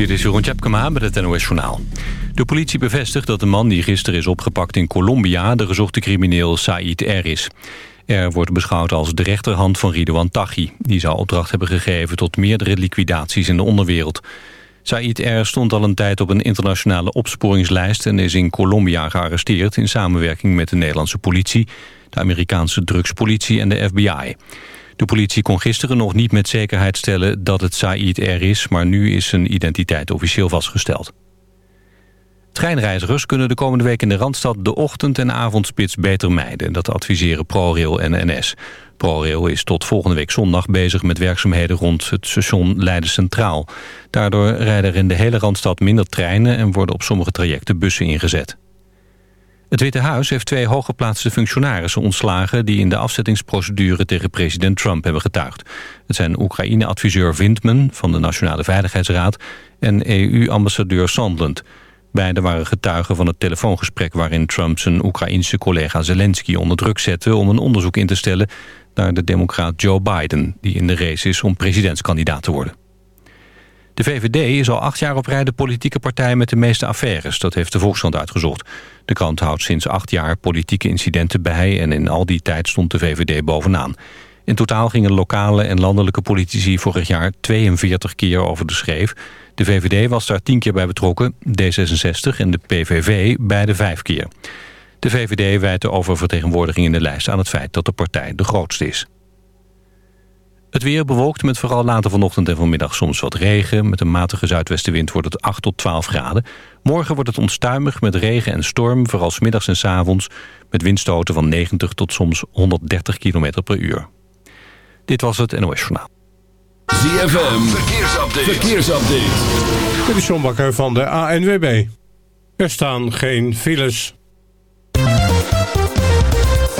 Dit is Jeroen Tjepkema met het NOS Journaal. De politie bevestigt dat de man die gisteren is opgepakt in Colombia... de gezochte crimineel Said R. is. Er wordt beschouwd als de rechterhand van Ridouan Taghi. Die zou opdracht hebben gegeven tot meerdere liquidaties in de onderwereld. Said R. stond al een tijd op een internationale opsporingslijst... en is in Colombia gearresteerd in samenwerking met de Nederlandse politie... de Amerikaanse drugspolitie en de FBI... De politie kon gisteren nog niet met zekerheid stellen dat het Said er is... maar nu is zijn identiteit officieel vastgesteld. Treinreizigers kunnen de komende week in de Randstad de ochtend- en avondspits beter mijden. Dat adviseren ProRail en NS. ProRail is tot volgende week zondag bezig met werkzaamheden rond het station Leiden Centraal. Daardoor rijden er in de hele Randstad minder treinen en worden op sommige trajecten bussen ingezet. Het Witte Huis heeft twee hooggeplaatste functionarissen ontslagen... die in de afzettingsprocedure tegen president Trump hebben getuigd. Het zijn Oekraïne-adviseur Windman van de Nationale Veiligheidsraad... en EU-ambassadeur Sandland. Beiden waren getuigen van het telefoongesprek... waarin Trump zijn Oekraïense collega Zelensky onder druk zette... om een onderzoek in te stellen naar de democraat Joe Biden... die in de race is om presidentskandidaat te worden. De VVD is al acht jaar op rij de politieke partij met de meeste affaires. Dat heeft de Volkskrant uitgezocht. De krant houdt sinds acht jaar politieke incidenten bij... en in al die tijd stond de VVD bovenaan. In totaal gingen lokale en landelijke politici vorig jaar 42 keer over de schreef. De VVD was daar 10 keer bij betrokken, D66 en de PVV beide vijf keer. De VVD wijt de oververtegenwoordiging in de lijst aan het feit dat de partij de grootste is. Het weer bewolkt met vooral later vanochtend en vanmiddag soms wat regen. Met een matige zuidwestenwind wordt het 8 tot 12 graden. Morgen wordt het onstuimig met regen en storm, vooral middags en s avonds... met windstoten van 90 tot soms 130 km per uur. Dit was het NOS Journaal. ZFM, verkeersupdate. verkeersupdate. Dit is John Bakker van de ANWB. Er staan geen files.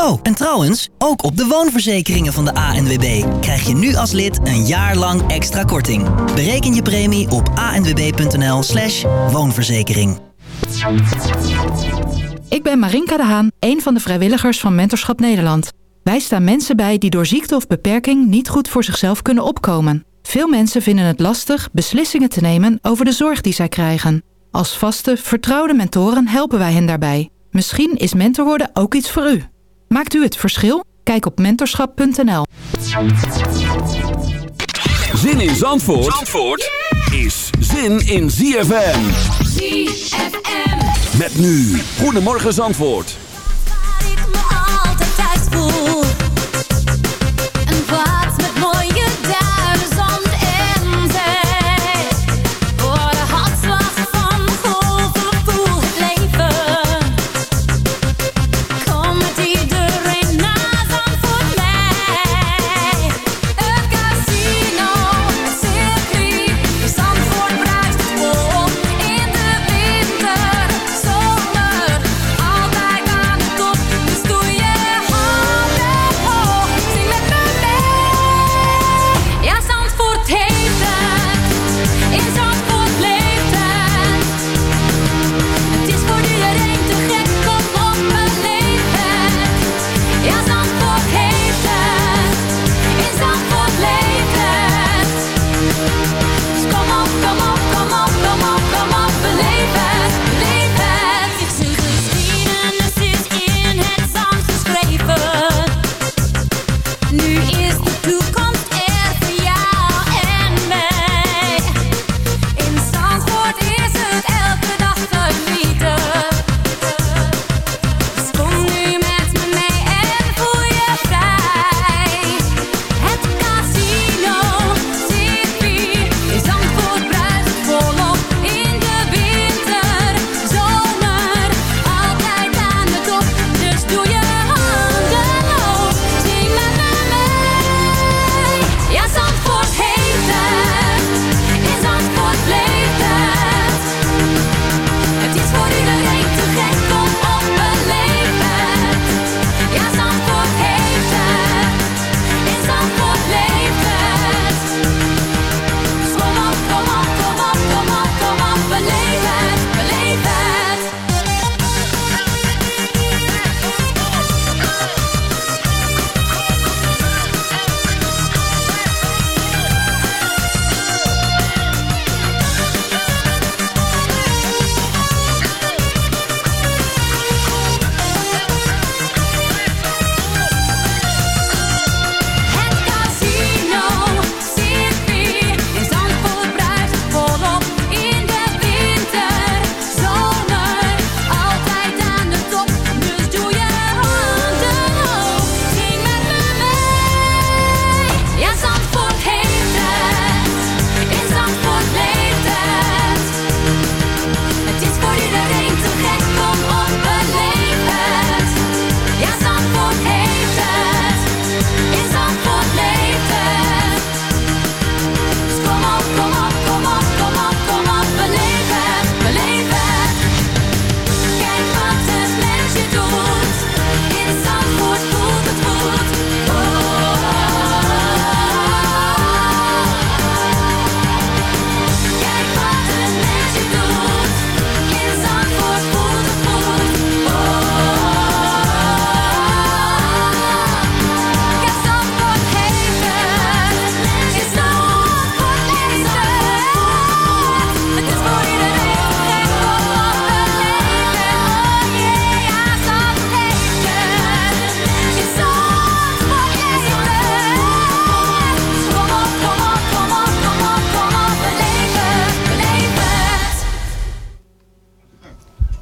Oh, en trouwens, ook op de woonverzekeringen van de ANWB krijg je nu als lid een jaar lang extra korting. Bereken je premie op anwb.nl slash woonverzekering. Ik ben Marinka de Haan, een van de vrijwilligers van Mentorschap Nederland. Wij staan mensen bij die door ziekte of beperking niet goed voor zichzelf kunnen opkomen. Veel mensen vinden het lastig beslissingen te nemen over de zorg die zij krijgen. Als vaste, vertrouwde mentoren helpen wij hen daarbij. Misschien is mentor worden ook iets voor u. Maakt u het verschil? Kijk op mentorschap.nl. Zin in Zandvoort, Zandvoort is zin in ZFM. ZFM. Met nu. Goedemorgen Zandvoort.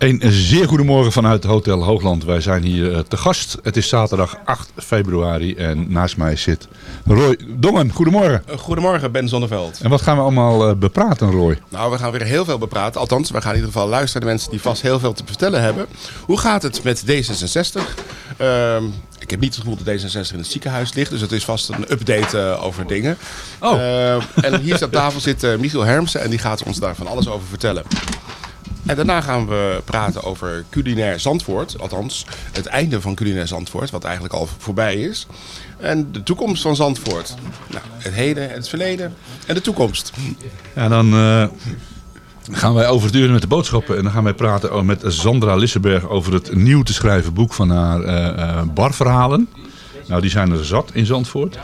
Een zeer goedemorgen vanuit Hotel Hoogland. Wij zijn hier eh, te gast. Het is zaterdag 8 februari en naast mij zit Roy Dongen. Goedemorgen. Uh, Goedemorgen, Ben Zonneveld. En wat gaan we allemaal uh, bepraten, Roy? Nou, we gaan weer heel veel bepraten. Althans, we gaan in ieder geval luisteren naar mensen die vast heel veel te vertellen hebben. Hoe gaat het met D66? Uh, ik heb niet het gevoel dat D66 in het ziekenhuis ligt, dus het is vast een update uh, over dingen. Oh. en hier aan tafel zit Michiel Hermsen en die gaat ons daar van alles over vertellen. En daarna gaan we praten over culinair Zandvoort. Althans, het einde van culinair Zandvoort, wat eigenlijk al voorbij is. En de toekomst van Zandvoort. Nou, het heden, het verleden en de toekomst. Ja, dan uh, gaan wij overduren met de boodschappen. En dan gaan wij praten met Sandra Lissenberg over het nieuw te schrijven boek van haar uh, uh, barverhalen. Nou, die zijn er zat in Zandvoort.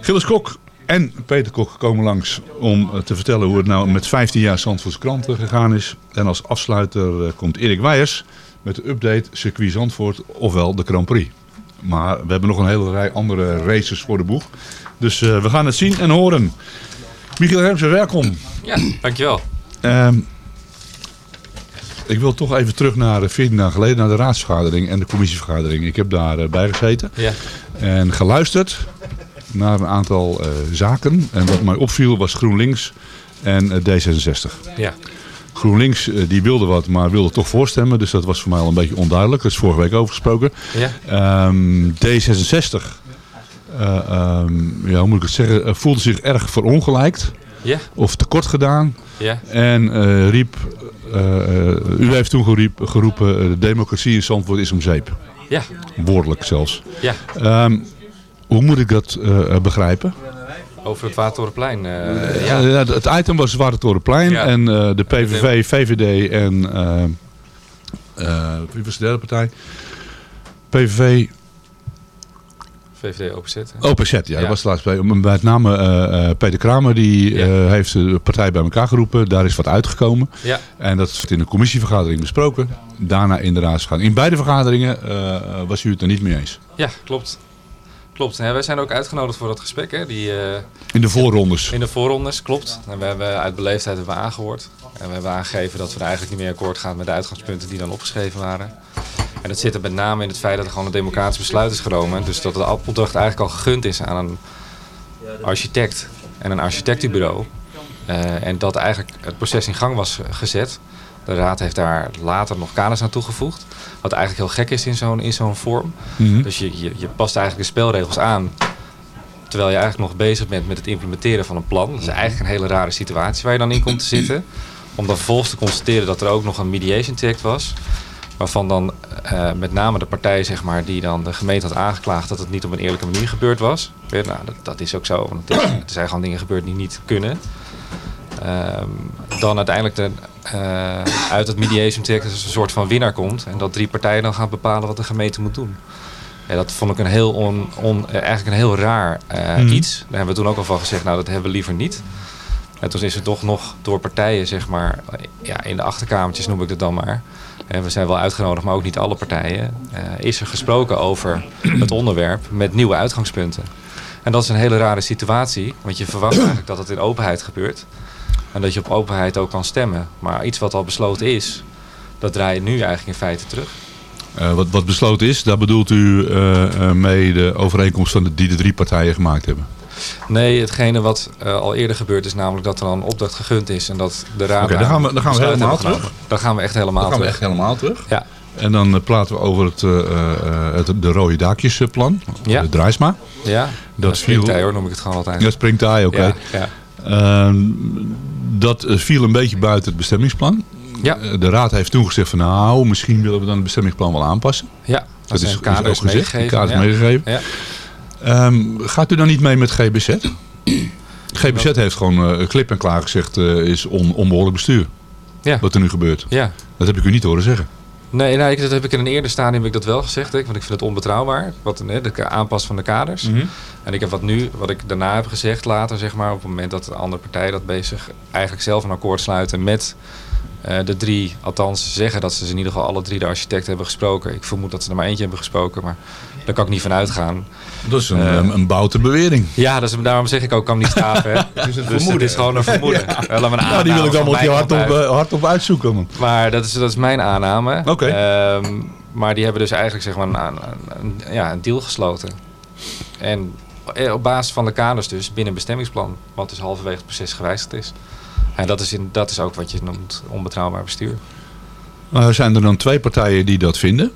Gilles Kok en Peter Kok komen langs om te vertellen hoe het nou met 15 jaar Zandvoorts kranten gegaan is. En als afsluiter komt Erik Weijers met de update circuit Zandvoort, ofwel de Grand Prix. Maar we hebben nog een hele rij andere races voor de boeg. Dus uh, we gaan het zien en horen. Michiel Hermsen, welkom. Ja, dankjewel. Uh, ik wil toch even terug naar 14 dagen geleden, naar de raadsvergadering en de commissievergadering. Ik heb daar uh, bij gezeten ja. en geluisterd naar een aantal uh, zaken. En wat mij opviel was GroenLinks en D66. Ja. GroenLinks die wilde wat, maar wilde toch voorstemmen. Dus dat was voor mij al een beetje onduidelijk. Dat is vorige week over gesproken. Ja. Um, D66, uh, um, ja, hoe moet ik het zeggen, voelde zich erg verongelijkt. Ja. Of tekort gedaan. Ja. En uh, riep, u heeft toen geriep, geroepen, de democratie in Zandvoort is om zeep. Ja. Woordelijk zelfs. Ja. Um, hoe moet ik dat begrijpen? Over het Watertorenplein. Uh, ja. ja. het item was het Watertorenplein Ja. en uh, de PVV, VVD en wie was de derde partij? PVV, VVD OPZ. hè? OPZ, ja, Ja. dat was de laatste bij. Met name Peter Kramer, die heeft de partij bij elkaar geroepen. Daar is wat uitgekomen. Ja. En dat is in de commissievergadering besproken. Daarna in de raadsvergadering. In beide vergaderingen was u het er niet mee eens. Ja, klopt. Klopt. Ja, wij zijn ook uitgenodigd voor dat gesprek. Hè? Die, uh, In de voorrondes. in de voorrondes, klopt. En we hebben uit beleefdheid hebben we aangehoord. En we hebben aangegeven dat we er eigenlijk niet meer akkoord gaan met de uitgangspunten die dan opgeschreven waren. En dat zit er met name in het feit dat er gewoon een democratisch besluit is genomen. Dus dat de opdracht eigenlijk al gegund is aan een architect en een architectenbureau. Uh, en dat eigenlijk het proces in gang was gezet. De raad heeft daar later nog kaders aan toegevoegd. Wat eigenlijk heel gek is in zo'n in zo'n vorm. Mm -hmm. Dus je, je, je past eigenlijk de spelregels aan. Terwijl je eigenlijk nog bezig bent met het implementeren van een plan. Dat is eigenlijk een hele rare situatie waar je dan in komt te zitten. Om dan vervolgens te constateren dat er ook nog een mediation traject was. Waarvan dan uh, met name de partij zeg maar, die dan de gemeente had aangeklaagd dat het niet op een eerlijke manier gebeurd was. Nou, dat, dat is ook zo. Want er zijn gewoon dingen gebeurd die niet kunnen. Um, dan uiteindelijk de, uh, uit het mediation traject een soort van winnaar komt. En dat drie partijen dan gaan bepalen wat de gemeente moet doen. Ja, dat vond ik een heel on, on, eigenlijk een heel raar uh, mm. iets. Daar hebben we toen ook al van gezegd, nou dat hebben we liever niet. En toen is het toch nog door partijen, zeg maar, ja, in de achterkamertjes noem ik het dan maar. En we zijn wel uitgenodigd, maar ook niet alle partijen. Uh, is er gesproken over het onderwerp met nieuwe uitgangspunten. En dat is een hele rare situatie, want je verwacht eigenlijk dat het in openheid gebeurt. En dat je op openheid ook kan stemmen. Maar iets wat al besloten is, dat draai je nu eigenlijk in feite terug. Uh, wat, wat besloten is, daar bedoelt u uh, mee de overeenkomst van de, die de drie partijen gemaakt hebben? Nee, hetgene wat uh, al eerder gebeurd is, namelijk dat er dan een opdracht gegund is en dat de raad. Oké, okay, dan gaan we, dan gaan we helemaal terug. Dan gaan we echt helemaal dan gaan terug. we echt helemaal terug. Ja. En dan praten we over het, het de rode daakjesplan, ja. de Draaisma. Ja, dat springtij hoor, noem ik het gewoon altijd. Ja, springtij, oké. Okay. Ja, ja. Dat viel een beetje buiten het bestemmingsplan. Ja. De raad heeft toen gezegd van nou, misschien willen we dan het bestemmingsplan wel aanpassen. Ja, dat, is, kaders is ook gezegd. meegegeven. Kaders ja. meegegeven. Ja. Um, gaat u dan niet mee met GBZ? GBZ heeft gewoon uh, klip en klaar gezegd uh, is on, onbehoorlijk bestuur. Ja. Wat er nu gebeurt. Ja. Dat heb ik u niet horen zeggen. Nee, nou, dat heb ik in een eerder stadium heb ik dat wel gezegd. Hè, want ik vind het onbetrouwbaar. Wat, hè, de aanpas van de kaders. Mm -hmm. En ik heb wat nu, wat ik daarna heb gezegd later, zeg maar, op het moment dat de andere partij dat bezig eigenlijk zelf een akkoord sluiten met uh, de drie, althans zeggen dat ze in ieder geval alle drie de architecten hebben gesproken. Ik vermoed dat ze er maar eentje hebben gesproken, maar Daar kan ik niet van uitgaan. Dat is een, Eh, een, een boute bewering. Ja, dat is, daarom zeg ik ook, kan niet staven. Hè? Het is een Dus het is gewoon een vermoeden. Wel een Nou, die wil ik mijn hard op, uit. eh, hard op uitzoeken. man. Maar dat is, dat is mijn aanname. Oké. Ehm, maar die hebben dus eigenlijk zeg maar, een, een, een- ja, een deal gesloten. En eh, op basis van de kaders dus binnen een bestemmingsplan. Wat dus halverwege het proces gewijzigd is. En dat is, in, dat is ook wat je noemt onbetrouwbaar bestuur. Maar zijn er dan twee partijen die dat vinden?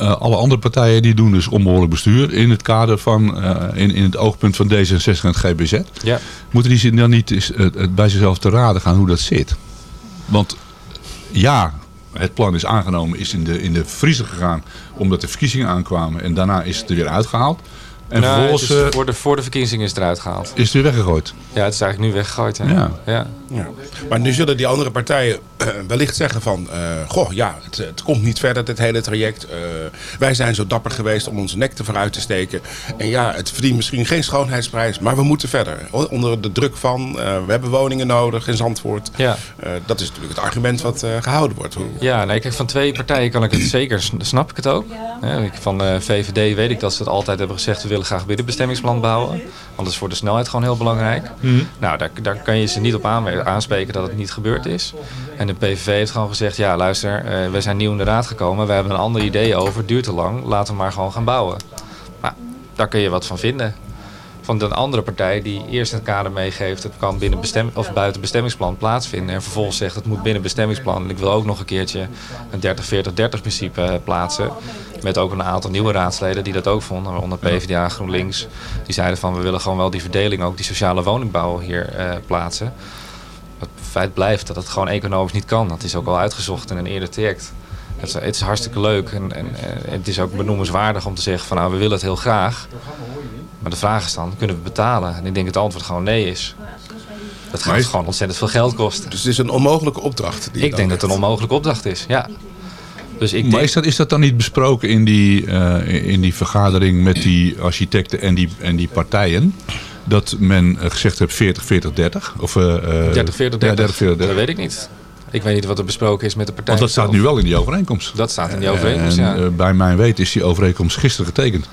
Eh, alle andere partijen die doen dus onbehoorlijk bestuur in het kader van, eh, in, in het oogpunt van D66 en het GBZ. Ja. Moeten die zich dan niet eh, eh, bij zichzelf te raden gaan hoe dat zit? Want ja, het plan is aangenomen, is in de, in de vriezer gegaan omdat de verkiezingen aankwamen en daarna is het er weer uitgehaald. En Nou, vervolgens het is eh, voor, de, voor de verkiezingen is het eruit gehaald. is het weer weggegooid. Ja, het is eigenlijk nu weggegooid. Hè? Ja. Ja. Ja. Maar nu zullen die andere partijen eh, wellicht zeggen van... eh, goh, ja, het, het komt niet verder, dit hele traject. Eh, wij zijn zo dapper geweest om onze nek te vooruit te steken. En ja, het verdient misschien geen schoonheidsprijs, maar we moeten verder. Onder de druk van, eh, we hebben woningen nodig in Zandvoort. Ja. Eh, dat is natuurlijk het argument wat eh, gehouden wordt. Hoe- Ja, nee, kijk, van twee partijen kan ik het zeker, sn- snap ik het ook. Ja, ik- van eh, VVD weet ik dat ze het altijd hebben gezegd, we willen graag binnenbestemmingsplan bouwen. Want dat is voor de snelheid gewoon heel belangrijk. Nou, daar, daar kan je ze niet op aanspreken dat het niet gebeurd is. En de PVV heeft gewoon gezegd, ja luister, eh we zijn nieuw in de raad gekomen, we hebben een ander idee over, duurt te lang, laten we maar gewoon gaan bouwen. Maar daar kun je wat van vinden. Van de andere partij die eerst het kader meegeeft, het kan binnen bestem of buiten bestemmingsplan plaatsvinden. En vervolgens zegt het moet binnen bestemmingsplan. En ik wil ook nog een keertje een 30-40-30 principe eh, plaatsen. Met ook een aantal nieuwe raadsleden die dat ook vonden, waaronder PvdA, GroenLinks. Die zeiden van we willen gewoon wel die verdeling, ook die sociale woningbouw hier eh, plaatsen. Het feit blijft dat het gewoon economisch niet kan. Dat is ook al uitgezocht in een eerder traject. Het is, het is hartstikke leuk en, en, en het is ook benoemenswaardig om te zeggen van nou we willen het heel graag. Maar de vraag is dan, kunnen we betalen? En ik denk dat het antwoord gewoon nee is. Dat gaat gewoon ontzettend veel geld kosten. Dus het is een onmogelijke opdracht. Die Ik denk dat het een onmogelijke opdracht is, ja. Dus ik maar denk, is dat, is dat dan niet besproken in die, eh, in die vergadering met die architecten en die, en die partijen? Dat men eh, gezegd heeft 40, 40, 30? Of, eh, eh, 30, 40, 30, Ja, 30, 40, 30. dat weet ik niet. Ik weet niet wat er besproken is met de partij. Want dat staat nu wel in die overeenkomst. Dat staat in die overeenkomst, en, ja. eh, bij mijn weten is die overeenkomst gisteren getekend.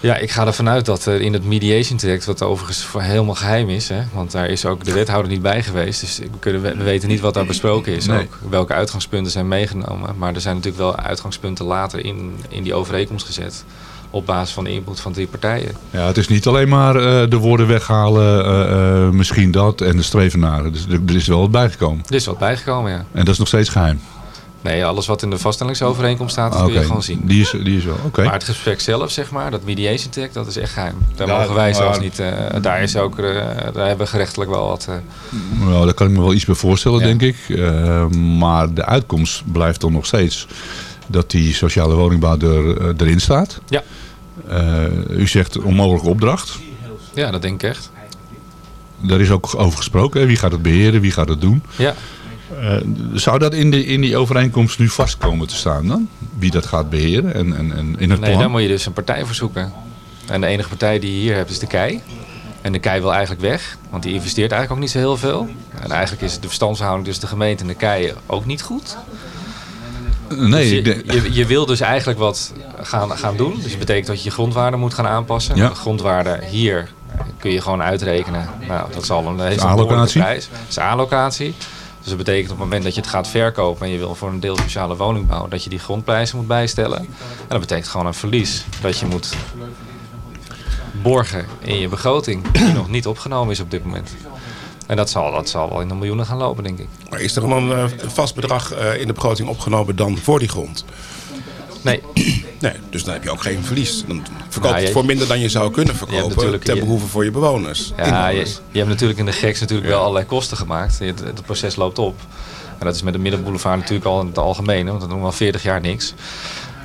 Ja, ik ga ervan uit dat eh, in het mediation traject, wat overigens voor helemaal geheim is, hè, want daar is ook de wethouder niet bij geweest, dus we, kunnen, we weten niet wat daar besproken is, Nee. ook welke uitgangspunten zijn meegenomen. Maar er zijn natuurlijk wel uitgangspunten later in, in die overeenkomst gezet, op basis van de input van drie partijen. Ja, het is niet alleen maar eh, de woorden weghalen, eh, misschien dat en de streven naar. Dus er, er is wel wat bijgekomen. Er is wat bijgekomen, ja. En dat is nog steeds geheim. Nee, alles wat in de vaststellingsovereenkomst staat, dat kun je gewoon zien. Die is, die is wel, oké. Maar het gesprek zelf, zeg maar, dat mediation traject, dat is echt geheim. Daar Ja, mogen wij maar- zelfs niet, eh, daar is ook, eh, daar hebben we gerechtelijk wel wat... eh, Nou, daar kan ik me wel iets bij voorstellen, Ja. denk ik. Maar de uitkomst blijft dan nog steeds dat die sociale woningbouw er, erin staat. Ja. U zegt onmogelijke opdracht. ja, dat denk ik echt. Daar is ook over gesproken. hè. Wie gaat het beheren? Wie gaat het doen? Ja. Eh, zou dat in, de, in die overeenkomst nu vast komen te staan dan? Wie dat gaat beheren en, en, en in het Nee, plan? daar moet je dus een partij voor zoeken. En de enige partij die je hier hebt is de KEI. En de KEI wil eigenlijk weg, want die investeert eigenlijk ook niet zo heel veel. En eigenlijk is de verstandshouding tussen de gemeente en de KEI ook niet goed. nee, Dus je, je, je wil dus eigenlijk wat gaan, gaan doen. Dus dat betekent dat je je grondwaarde moet gaan aanpassen. Ja. De grondwaarde hier kun je gewoon uitrekenen. Nou, dat zal een, behoorlijke prijs. Dat is allocatie. Dus dat betekent op het moment dat je het gaat verkopen en je wil voor een deel sociale woningbouw, dat je die grondprijzen moet bijstellen. En dat betekent gewoon een verlies dat je moet borgen in je begroting, die nog niet opgenomen is op dit moment. En dat zal, dat zal wel in de miljoenen gaan lopen, denk ik. Maar is er dan een eh, vast bedrag eh, in de begroting opgenomen dan voor die grond? Nee. Nee, dus dan heb je ook geen verlies. Dan verkoop je Ja, het je- voor minder dan je zou kunnen Je verkopen ten je- behoeve voor je bewoners. Ja, je, je hebt natuurlijk in de geks natuurlijk wel allerlei kosten gemaakt. Het, het proces loopt op. En dat is met de Middenboulevard natuurlijk al in het algemeen, want dat doen we al 40 jaar niks.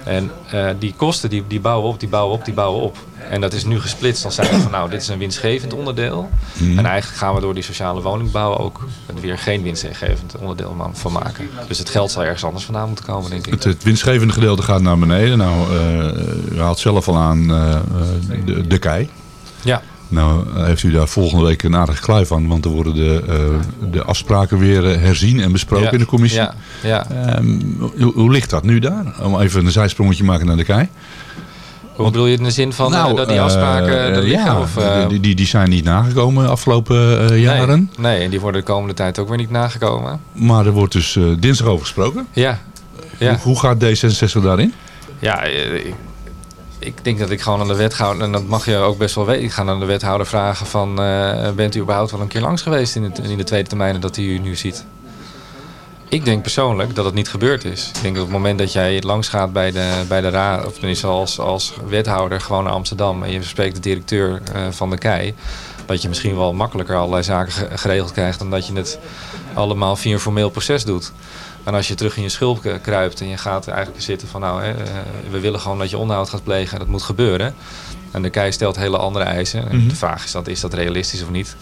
En eh, die kosten die, die bouwen op, die bouwen op, die bouwen op. En dat is nu gesplitst als zijn van nou, dit is een winstgevend onderdeel. Mhm. En eigenlijk gaan we door die sociale woningbouw ook er weer geen winstgevend onderdeel van maken. Dus het geld zal ergens anders vandaan moeten komen, denk ik. Het, het winstgevende gedeelte gaat naar beneden. Nou, eh, u haalt zelf al aan eh, de, de kei. Ja. Nou, heeft u daar volgende week een aardige kluif van. Want er worden de, de afspraken weer herzien en besproken Ja, in de commissie. ja, ja. Ehm, hoe, hoe ligt dat nu daar? Om even een zijsprongetje maken naar de kei. Hoe bedoel je in de zin van Nou, eh, dat die eh, afspraken er liggen? ja, of, eh, die, die, die zijn niet nagekomen de afgelopen jaren. Nee, nee, en die worden de komende tijd ook weer niet nagekomen. Maar er wordt dus dinsdag over gesproken. Ja. ja. Hoe, hoe gaat D66 daarin? Ja, ik, ik denk dat ik gewoon aan de wethouder, en dat mag je ook best wel weten, ik ga aan de wethouder vragen van, bent u überhaupt wel een keer langs geweest in, het, in de tweede termijn dat hij u nu ziet? Ik denk persoonlijk dat het niet gebeurd is. Ik denk dat op het moment dat jij langs gaat bij de, bij de raad, of tenminste als, als wethouder gewoon naar Amsterdam en je spreekt de directeur eh, van de KEI, dat je misschien wel makkelijker allerlei zaken ge- geregeld krijgt dan dat je het allemaal via een formeel proces doet. En als je terug in je schulp kruipt en je gaat eigenlijk zitten van nou, hè, eh, we willen gewoon dat je onderhoud gaat plegen en dat moet gebeuren. En de KEI stelt hele andere eisen. En Mhm. de vraag is dat, is dat realistisch of niet?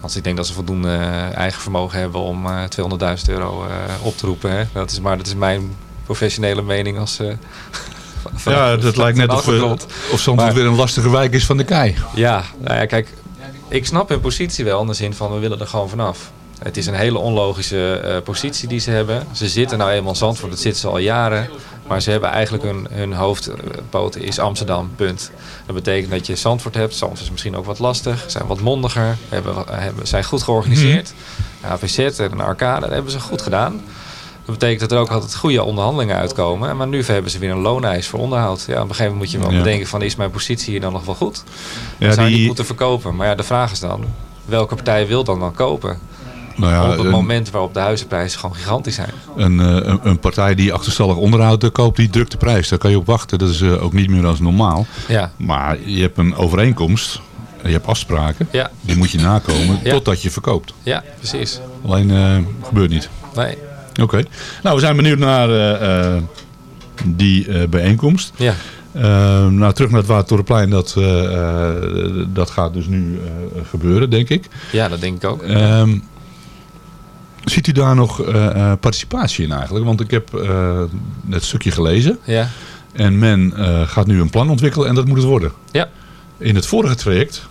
Want ik denk dat ze voldoende eh, eigen vermogen hebben om eh 200.000 euro eh, op te roepen. Hè. Dat is, maar dat is mijn professionele mening als... eh, van- Ja, dat lijkt net of, eh, of Zandvoort Maar- weer een lastige wijk is van de kei. ja, nou ja, kijk, ik snap hun positie wel in de zin van we willen er gewoon vanaf. Het is een hele onlogische eh, positie die ze hebben. Ze zitten nou eenmaal in Zandvoort, dat zitten ze al jaren. Maar ze hebben eigenlijk hun, hun hoofdpoot is Amsterdam, punt. Dat betekent dat je Zandvoort hebt. Zandvoort is misschien ook wat lastig, zijn wat mondiger, hebben, hebben, zijn goed georganiseerd. AVZ en een arcade, dat hebben ze goed gedaan. Dat betekent dat er ook altijd goede onderhandelingen uitkomen. Maar nu hebben ze weer een looneis voor onderhoud. Ja, op een gegeven moment moet je wel Ja. bedenken van is mijn positie hier dan nog wel goed? Ja, Dan zou die- niet moeten verkopen. Maar ja, de vraag is dan, welke partij wil dan dan kopen? Nou ja, op het een- moment waarop de huizenprijzen gewoon gigantisch zijn. Een, eh, een, een partij die achterstallig onderhoud eh, koopt, die drukt de prijs. Daar kan je op wachten. Dat is eh, ook niet meer als normaal. Ja. Maar je hebt een overeenkomst. En je hebt afspraken. Ja. Die moet je nakomen totdat je verkoopt. Ja, precies. Alleen eh, gebeurt niet. Nee. Oké. Nou, we zijn benieuwd naar die bijeenkomst. Ja. Eh, nou, terug naar het Watertorenplein. Dat, dat gaat dus nu gebeuren, denk ik. Ja, dat denk ik ook. Ehm, ziet u daar nog eh, eh, participatie in eigenlijk? Want ik heb eh, het stukje gelezen. Ja. En men gaat nu een plan ontwikkelen en dat moet het worden. Ja. In het vorige traject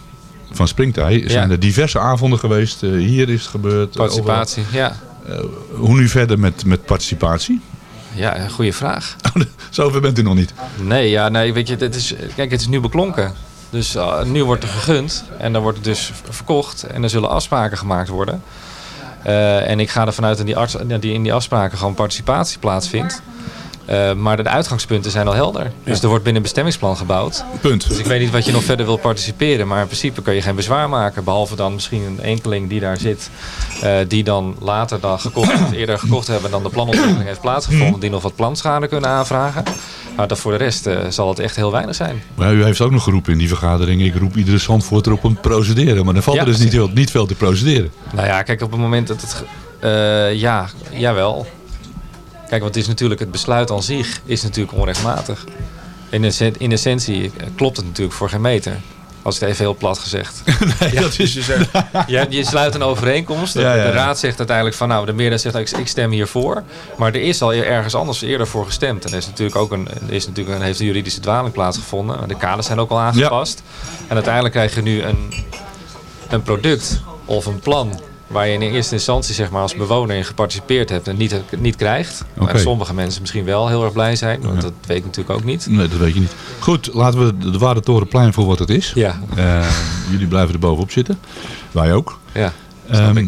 van Springtij zijn Ja. er diverse avonden geweest. Hier is het gebeurd. Participatie, ja. hoe nu verder met, met participatie? Ja, een goede vraag. Zover bent u nog niet. Nee, ja, nee, weet je, het is, kijk, het is nu beklonken. Dus nu wordt er gegund en dan wordt het dus verkocht en er zullen afspraken gemaakt worden. Eh, en ik ga ervan uit dat die, arts, die in die afspraken gewoon participatie plaatsvindt. Eh, maar de uitgangspunten zijn al helder. Dus er wordt binnen een bestemmingsplan gebouwd. Punt. Dus ik weet niet wat je nog verder wil participeren. Maar in principe kun je geen bezwaar maken. Behalve dan misschien een enkeling die daar zit. eh, die dan later dan gekocht, of eerder gekocht hebben dan de planontwikkeling heeft plaatsgevonden. Die nog wat planschade kunnen aanvragen. Maar dat voor de rest eh, zal het echt heel weinig zijn. Maar u heeft ook nog geroepen in die vergadering. Ik roep iedere Zandvoort erop om te procederen. Maar dan valt Ja, er dus niet, heel, niet veel te procederen. Nou ja, kijk, op het moment dat het... ja, jawel. Kijk, want het is natuurlijk het besluit aan zich is natuurlijk onrechtmatig. In, essen- in essentie klopt het natuurlijk voor geen meter. Als ik het even heel plat gezegd. Nee, Ja, dat is... dus je, je, sluit een overeenkomst. De, Ja, ja, de ja. raad zegt uiteindelijk van nou, de meerderheid zegt ik, ik stem hiervoor. Maar er is al ergens anders eerder voor gestemd. En er is natuurlijk ook een, er is natuurlijk een, heeft een juridische dwaling plaatsgevonden. De kaders zijn ook al aangepast. En uiteindelijk krijg je nu een, een product of een plan waar je in eerste instantie zeg maar, als bewoner in geparticipeerd hebt en niet, niet krijgt. En sommige mensen misschien wel heel erg blij zijn, want dat weet ik natuurlijk ook niet. Nee, dat weet je niet. Goed, laten we de- de Waardetorenplein voor wat het is. Ja. Eh, jullie blijven er bovenop zitten. Wij ook. Ja, Ehm,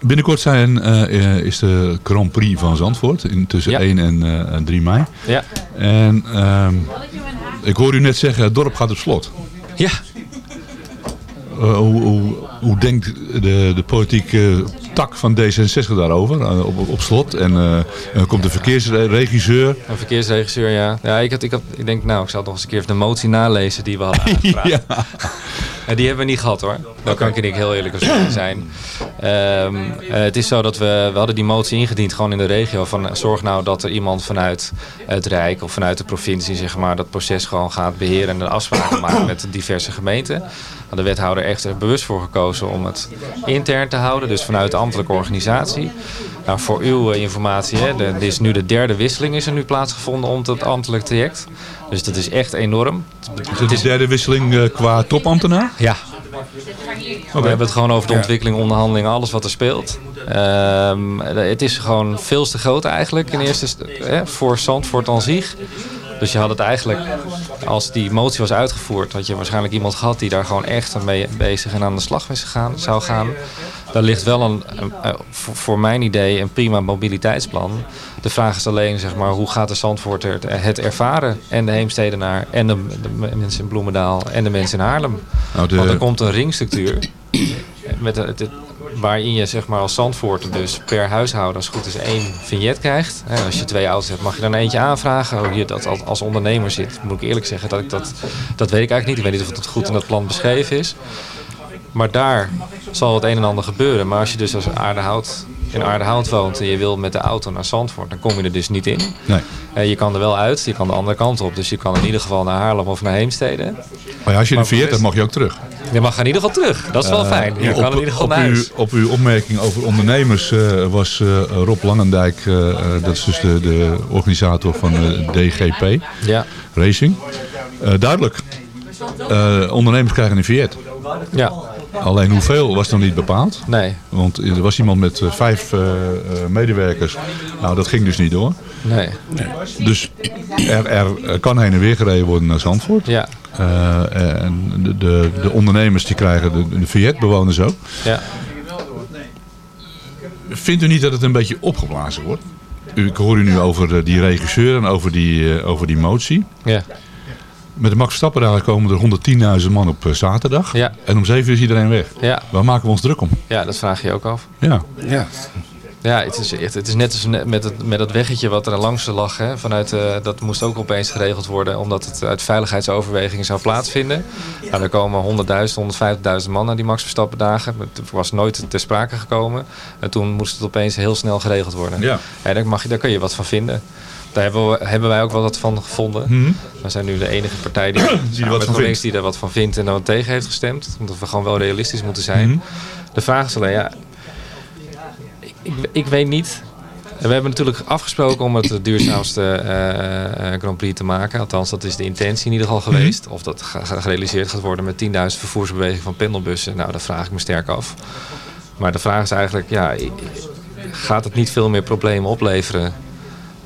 binnenkort zijn, eh, eh, is de Grand Prix van Zandvoort. In, tussen Ja. 1 en, eh, en 3 mei. Ja. En ehm, ik hoor u net zeggen, het dorp gaat op slot. Ja. Eh, hoe, hoe, hoe denkt de, de politieke tak van D66 daarover? eh, op, op slot. En eh, komt de verkeersregisseur. Een verkeersregisseur, ja. Ja, ik, had, ik, had, ik denk, nou, ik zal toch eens een keer de motie nalezen die we hadden aangevraagd. Ja. En die hebben we niet gehad hoor. Daar kan ik niet heel eerlijk over zijn. Ehm, eh, het is zo dat we, we hadden die motie ingediend gewoon in de regio. Van, zorg nou dat er iemand vanuit het Rijk of vanuit de provincie zeg maar, dat proces gewoon gaat beheren. En afspraken maken met diverse gemeenten. De wethouder echt er bewust voor gekozen om het intern te houden. Dus vanuit de ambtelijke organisatie. Nou, voor uw eh, informatie, hè, de, is nu de derde wisseling is er nu plaatsgevonden om het ambtelijk traject. Dus dat is echt enorm. Is het de derde wisseling eh, qua topambtenaar? Ja. We hebben het gewoon over de ontwikkeling, onderhandelingen, alles wat er speelt. Ehm, het is gewoon veel te groot eigenlijk in eerste st- hè, voor Zandvoort aan zich. Dus je had het eigenlijk, als die motie was uitgevoerd, had je waarschijnlijk iemand gehad die daar gewoon echt mee bezig en aan de slag was gegaan, zou gaan. Daar ligt wel een, een- voor mijn idee een prima mobiliteitsplan. De vraag is alleen, zeg maar, hoe gaat de Zandvoorter het, het ervaren? En de Heemstedenaar, en de, de mensen in Bloemendaal, en de mensen in Haarlem. Nou, de- Want er komt een ringstructuur. Met het, het- waarin je zeg maar als Zandvoorter dus per huishouden als goed is één vignet krijgt. En als je twee auto's hebt mag je dan eentje aanvragen. Hoe je dat als, als ondernemer zit, moet ik eerlijk zeggen dat ik dat, dat weet ik eigenlijk niet. Ik weet niet of het goed in dat plan beschreven is. Maar daar zal het een en ander gebeuren. Maar als je dus als Aardehout, in Aardehout woont en je wil met de auto naar Zandvoort, dan kom je er dus niet in. Nee. Eh, je kan er wel uit, je kan de andere kant op. Dus je kan in ieder geval naar Haarlem of naar Heemstede. Maar ja, als je Maar een Fiat voor hebt, mag je ook terug. Je mag in ieder geval terug. Dat is wel Eh, fijn. Je op, kan in ieder geval op, naar uw, op uw opmerking over ondernemers eh, was Rob Langendijk, dat is dus de, de organisator van DGP Ja. Racing. Duidelijk. Ondernemers krijgen een Fiat. Ja. Alleen hoeveel was nog niet bepaald. Nee. Want er was iemand met eh, vijf eh, eh, medewerkers. Nou, dat ging dus niet door. Nee. Dus er, er kan heen en weer gereden worden naar Zandvoort. Ja. En de, de, de ondernemers die krijgen de, de Fiat-bewoners ook. Ja. Vindt u niet dat het een beetje opgeblazen wordt? U, ik hoor u nu over die regisseur en over die, over die motie. Ja. Met de Max Verstappen daar komen er 110.000 man op eh, zaterdag. Ja. En om 7 uur is iedereen weg. Ja. Waar maken we ons druk om? Ja, dat vraag je ook af. Ja. Ja. Ja, het is, echt- het is net als met het, met het weggetje wat er langs lag. Hè, vanuit, eh, dat moest ook opeens geregeld worden, omdat het uit veiligheidsoverwegingen zou plaatsvinden. Nou, er komen 100.000, 150.000 man naar die Max Verstappen dagen. Het was nooit ter sprake gekomen. En toen moest het opeens heel snel geregeld worden. Ja. daar, mag je, daar kun je wat van vinden. Daar hebben, we, hebben wij ook wel wat van gevonden. Mhm. We zijn nu de enige partij die, samen wat van vindt. die er wat van vindt en wat tegen heeft gestemd. Omdat we gewoon wel realistisch moeten zijn. Mhm. De vraag is alleen, ja, ik, ik, ik weet niet. We hebben natuurlijk afgesproken om het de duurzaamste eh, eh, Grand Prix te maken. Althans, dat is de intentie in ieder geval geweest. Of dat ge- ge- gerealiseerd gaat worden met 10.000 vervoersbewegingen van pendelbussen. Nou, dat vraag ik me sterk af. Maar de vraag is eigenlijk, ja, gaat het niet veel meer problemen opleveren?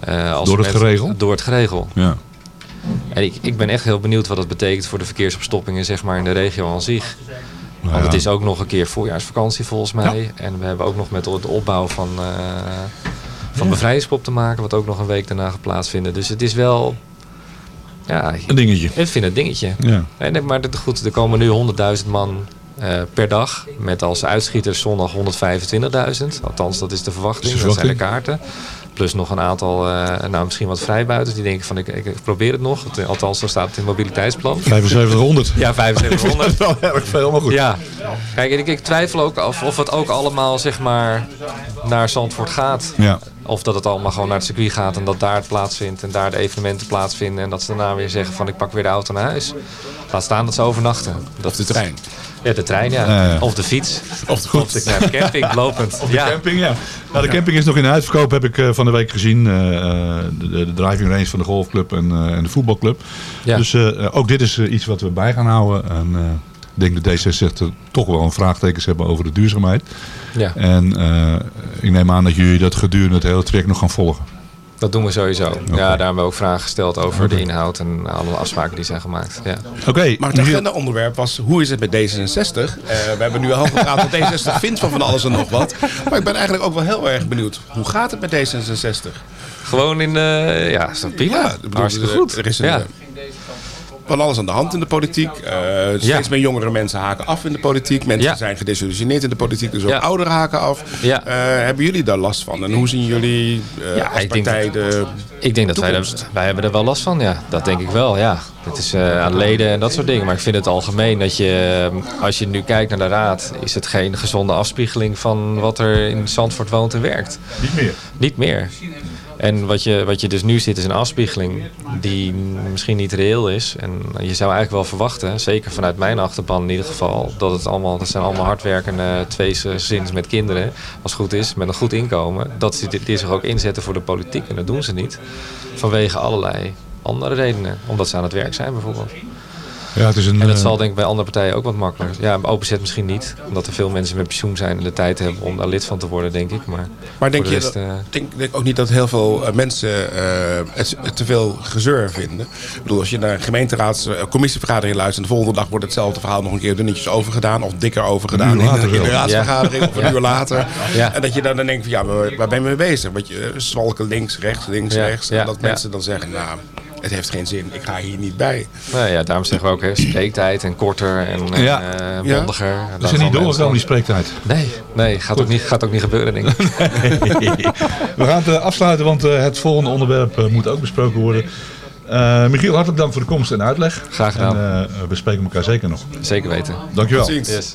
Eh, als Door het mensen- geregel? Door het geregel. Ja. En ik, ik ben echt heel benieuwd wat dat betekent voor de verkeersopstoppingen zeg maar, in de regio aan zich. Nou Want ja. het is ook nog een keer voorjaarsvakantie volgens mij. En we hebben ook nog met de opbouw van, eh van bevrijdingspop te maken. Wat ook nog een week daarna gaat plaatsvinden. Dus het is wel... Ja, Een dingetje. ik vind het dingetje. Ja. Nee, maar dat- goed, er komen nu 100.000 man eh, per dag. Met als uitschieters zondag 125.000. Althans, dat is de verwachting. Dat zijn de kaarten. Plus nog een aantal, eh, nou misschien wat vrijbuiters. Die denken van ik, ik probeer het nog. Het- althans, zo staat het in het mobiliteitsplan. 7500. Ja, 7500. dat is wel erg veel, maar goed. Ja. Kijk, ik, ik twijfel ook af of het ook allemaal zeg maar naar Zandvoort gaat. Ja. Of dat het allemaal gewoon naar het circuit gaat en dat daar het plaatsvindt en daar de evenementen plaatsvinden. En dat ze daarna weer zeggen van ik pak weer de auto naar huis. Laat staan dat ze overnachten. Dat Of de trein. Ja, de trein ja. Of de fiets. Of de, Of de, camping lopend. Of de ja. camping, ja. Nou, de camping is nog in de uitverkoop, heb ik eh, van de week gezien. Eh, eh, de, de, driving range van de golfclub en, en de voetbalclub. Ja. Dus ook dit is iets wat we bij gaan houden. En ik denk dat D66 toch wel een vraagtekens hebben over de duurzaamheid. Ja. En ik neem aan dat jullie dat gedurende het hele traject nog gaan volgen. Dat doen we sowieso. Ja, daar hebben we ook vragen gesteld over de inhoud en alle afspraken die zijn gemaakt. Ja. Oké. Maar het agenda-onderwerp was, hoe is het met D66? Eh, we hebben nu al gepraat wat D66 vindt van van alles en nog wat. Maar ik ben eigenlijk ook wel heel erg benieuwd. Hoe gaat het met D66? Gewoon in, eh ja, prima? ik bedoel, Hartstikke goed. Er is een, ja. Van alles aan de hand in de politiek. Eh, steeds Ja. meer jongere mensen haken af in de politiek. Mensen Ja. zijn gedesillusioneerd in de politiek, dus ook Ja. ouderen haken af. Ja. Eh, hebben jullie daar last van? En hoe zien jullie eh Ja, als ik denk partij de Ik denk dat wij, er- wij hebben er wel last van, ja. Dat denk ik wel, ja. Het is eh, aan leden en dat soort dingen. Maar ik vind het algemeen dat je, eh, als je nu kijkt naar de raad... is het geen gezonde afspiegeling van wat er in Zandvoort woont en werkt. Niet meer. Niet meer. En wat je, wat je dus nu ziet is een afspiegeling die misschien niet reëel is. En je zou eigenlijk wel verwachten, zeker vanuit mijn achterban in ieder geval... dat het allemaal, dat zijn allemaal hardwerkende twee gezins met kinderen, als het goed is, met een goed inkomen... dat ze dit zich ook inzetten voor de politiek. En dat doen ze niet. Vanwege allerlei andere redenen. Omdat ze aan het werk zijn bijvoorbeeld. Ja, het is een, en dat eh, zal denk ik bij andere partijen ook wat makkelijker. Ja, OPZ misschien niet. Omdat er veel mensen met pensioen zijn en de tijd hebben om daar lid van te worden, denk ik. Maar, Maar denk je de rest, dat, eh, denk, denk ook niet dat heel veel eh, mensen eh, het, het te veel gezeur vinden? Ik bedoel, als je naar een gemeenteraads eh, commissievergadering luistert... en de volgende dag wordt hetzelfde verhaal nog een keer dunnetjes overgedaan... of dikker overgedaan in, in de raadsvergadering Ja. of een Ja. uur later. Ja. En dat je dan, dan denkt van ja, waar ben je mee bezig? Want je zwalken links, rechts, links, Ja. rechts. Ja. En dat Ja. mensen dan zeggen, nou, het heeft geen zin. Ik ga hier niet bij. nou ja, daarom zeggen we ook hè, spreektijd en korter en eh Ja. eh, bondiger. We zijn niet doorgekomen die spreektijd. Nee, nee gaat, ook niet, gaat ook niet gebeuren, denk ik. We gaan het eh, afsluiten, want eh, het volgende onderwerp moet ook besproken worden. Eh, Michiel, hartelijk dank voor de komst en uitleg. Graag gedaan. En, we spreken elkaar zeker nog. Zeker weten. Dankjewel. Tot ziens. Yes.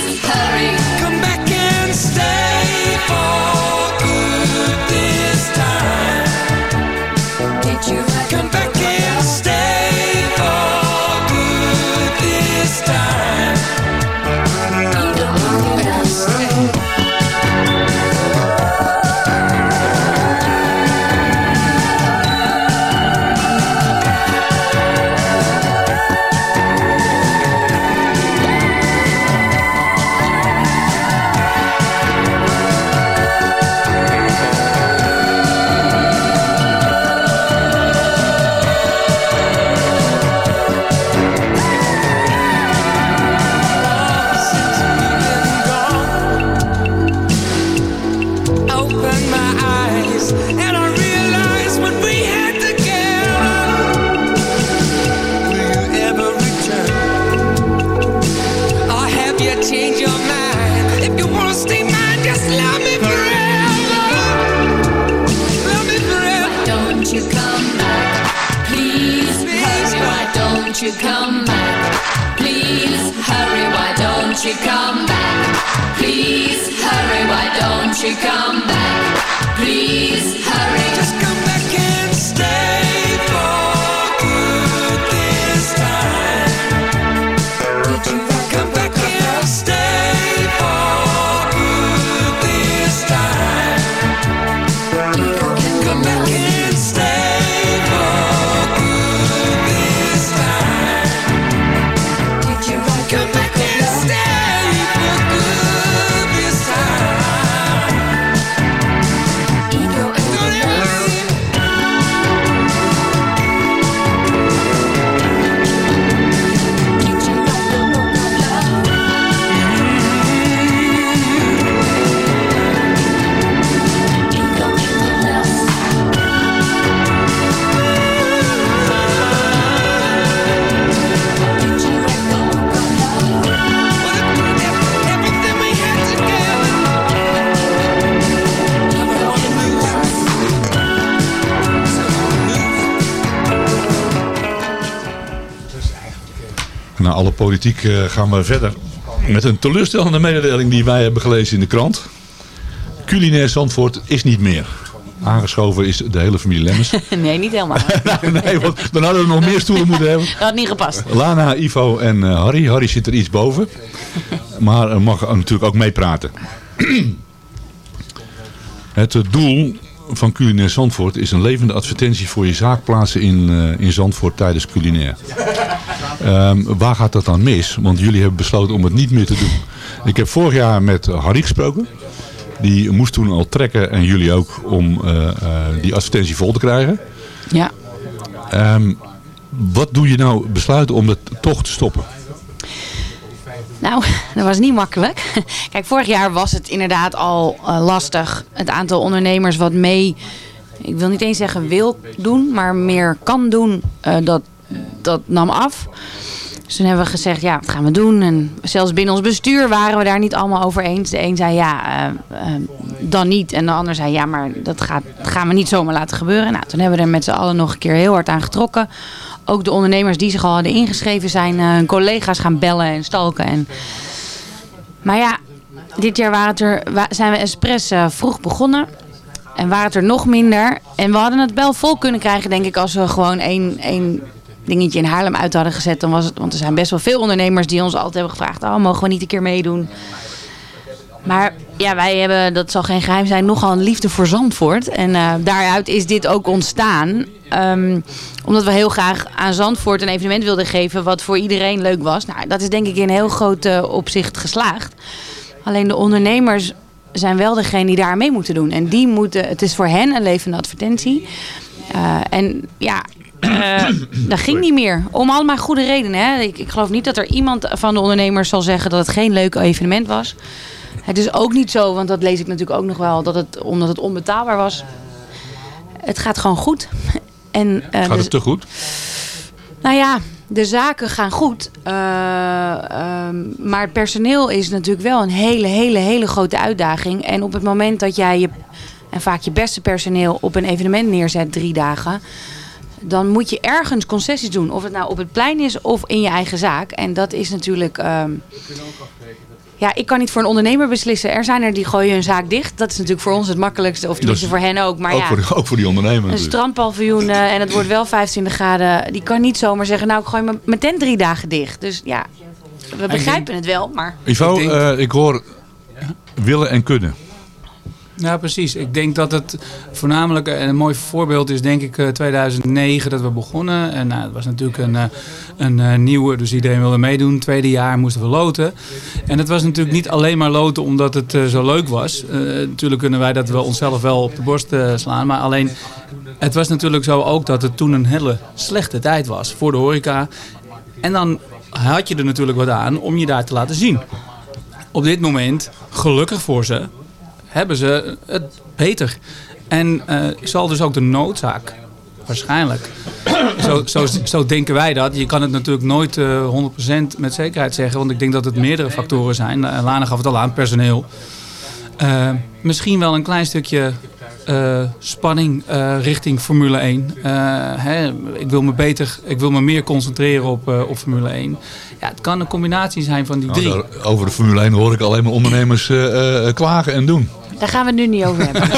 alle politiek eh, gaan we verder. Met een teleurstellende mededeling die wij hebben gelezen in de krant. Culinair Zandvoort is niet meer. Aangeschoven is de hele familie Lemmens. nee, niet helemaal. nee, want dan hadden we nog meer stoelen moeten hebben. Dat had niet gepast. Lana, Ivo en eh, Harry. Harry zit er iets boven. Maar mag natuurlijk ook meepraten. Het doel van Culinair Zandvoort is een levende advertentie voor je zaak plaatsen in, eh, in Zandvoort tijdens culinair. Ehm, waar gaat dat dan mis? Want jullie hebben besloten om het niet meer te doen. Ik heb vorig jaar met Harry gesproken. Die moest toen al trekken en jullie ook om eh, eh, die advertentie vol te krijgen. Ja. Ehm, wat doe je nou besluiten om het toch te stoppen? Nou, dat was niet makkelijk. Kijk, vorig jaar was het inderdaad al eh, lastig. Het aantal ondernemers wat mee, ik wil niet eens zeggen wil doen, maar meer kan doen, dat, dat nam af. Dus toen hebben we gezegd, ja, wat gaan we doen? En zelfs binnen ons bestuur waren we daar niet allemaal over eens. De een zei, ja, eh, eh, dan niet. En de ander zei, ja, maar dat, gaat, gaan we niet zomaar laten gebeuren. Nou, toen hebben we er met z'n allen nog een keer heel hard aan getrokken. Ook de ondernemers die zich al hadden ingeschreven zijn eh, hun collega's gaan bellen en stalken. En... Maar ja, dit jaar waren er, zijn we expres vroeg begonnen. En waren het er nog minder. En we hadden het wel vol kunnen krijgen, denk ik, als we gewoon één, één dingetje in Haarlem uit hadden gezet. Dan was het, want er zijn best wel veel ondernemers die ons altijd hebben gevraagd: oh, mogen we niet een keer meedoen? Maar ja, wij hebben, dat zal geen geheim zijn, nogal een liefde voor Zandvoort. En eh, daaruit is dit ook ontstaan. Ehm, omdat we heel graag aan Zandvoort een evenement wilden geven wat voor iedereen leuk was. Nou, dat is denk ik in heel groot eh, opzicht geslaagd. Alleen de ondernemers zijn wel degene die daar mee moeten doen. En die moeten, het is voor hen een levende advertentie. Eh, en ja, eh, dat ging niet meer. Om allemaal goede redenen. Hè. Ik, ik geloof niet dat er iemand van de ondernemers zal zeggen dat het geen leuk evenement was. Het is ook niet zo, want dat lees ik natuurlijk ook nog wel, dat het, omdat het onbetaalbaar was. Het gaat gewoon goed. En, eh, Gaat dus- het te goed? nou ja, de zaken gaan goed. Eh, ehm, maar het personeel is natuurlijk wel een hele, hele, hele grote uitdaging. En op het moment dat jij je, en vaak je beste personeel op een evenement neerzet, drie dagen. Dan moet je ergens concessies doen. Of het nou op het plein is of in je eigen zaak. En dat is natuurlijk. ehm, ja, ik kan niet voor een ondernemer beslissen. Er zijn er die gooien hun zaak dicht. Dat is natuurlijk voor ons het makkelijkste. Of tenminste voor hen ook. Maar ook, ja, voor, die- ook voor die ondernemer een strandpaviljoen eh, en het wordt wel 25 graden. Die kan niet zomaar zeggen, nou ik gooi mijn- mijn tent drie dagen dicht. Dus ja, we begrijpen het wel, maar... Ivo, Ik ik hoor willen en kunnen. Ja, precies. Ik denk dat het voornamelijk eh, een mooi voorbeeld is, denk ik, eh, 2009 dat we begonnen. En nou, het was natuurlijk een, eh, een eh, nieuwe, dus iedereen wilde meedoen. Tweede jaar moesten we loten. En het was natuurlijk niet alleen maar loten omdat het eh, zo leuk was. Eh, natuurlijk kunnen wij dat wel onszelf wel op de borst eh, slaan. Maar alleen, het was natuurlijk zo ook dat het toen een hele slechte tijd was voor de horeca. En dan had je er natuurlijk wat aan om je daar te laten zien. Op dit moment, gelukkig voor ze, hebben ze het beter. En eh, zal dus ook de noodzaak, waarschijnlijk. Zo, zo, zo denken wij dat. Je kan het natuurlijk nooit eh 100% met zekerheid zeggen. Want ik denk dat het meerdere factoren zijn. Eh, Lana gaf het al aan, personeel. Eh, misschien wel een klein stukje eh, spanning eh, richting Formule 1. Eh, hè, ik, wil me beter, ik wil me meer concentreren op, eh, op Formule 1. Ja, het kan een combinatie zijn van die Nou, drie. over de Formule 1 hoor ik alleen maar ondernemers eh, eh, klagen en doen. Daar gaan we het nu niet over hebben.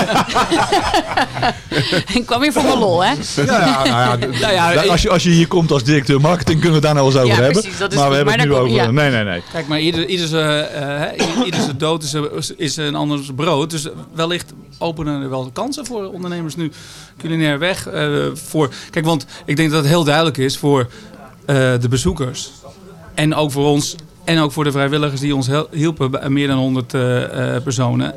ik kwam weer voor mijn lol, hè? Ja, nou ja, Nou ja, als, je, als je hier komt als directeur marketing kunnen we het daar nou eens over Ja, hebben. precies, dat is maar we goed. hebben het nu over... Nee, nee, nee. Kijk, maar ieder, ieder, zijn, eh, hè, ieder- zijn dood is, een- is een anders brood. Dus wellicht openen er wel kansen voor ondernemers nu culinair weg. eh, voor, kijk, want ik denk dat het heel duidelijk is voor eh, de bezoekers. En ook voor ons. En ook voor de vrijwilligers die ons hielpen, bij meer dan 100 eh, eh, personen.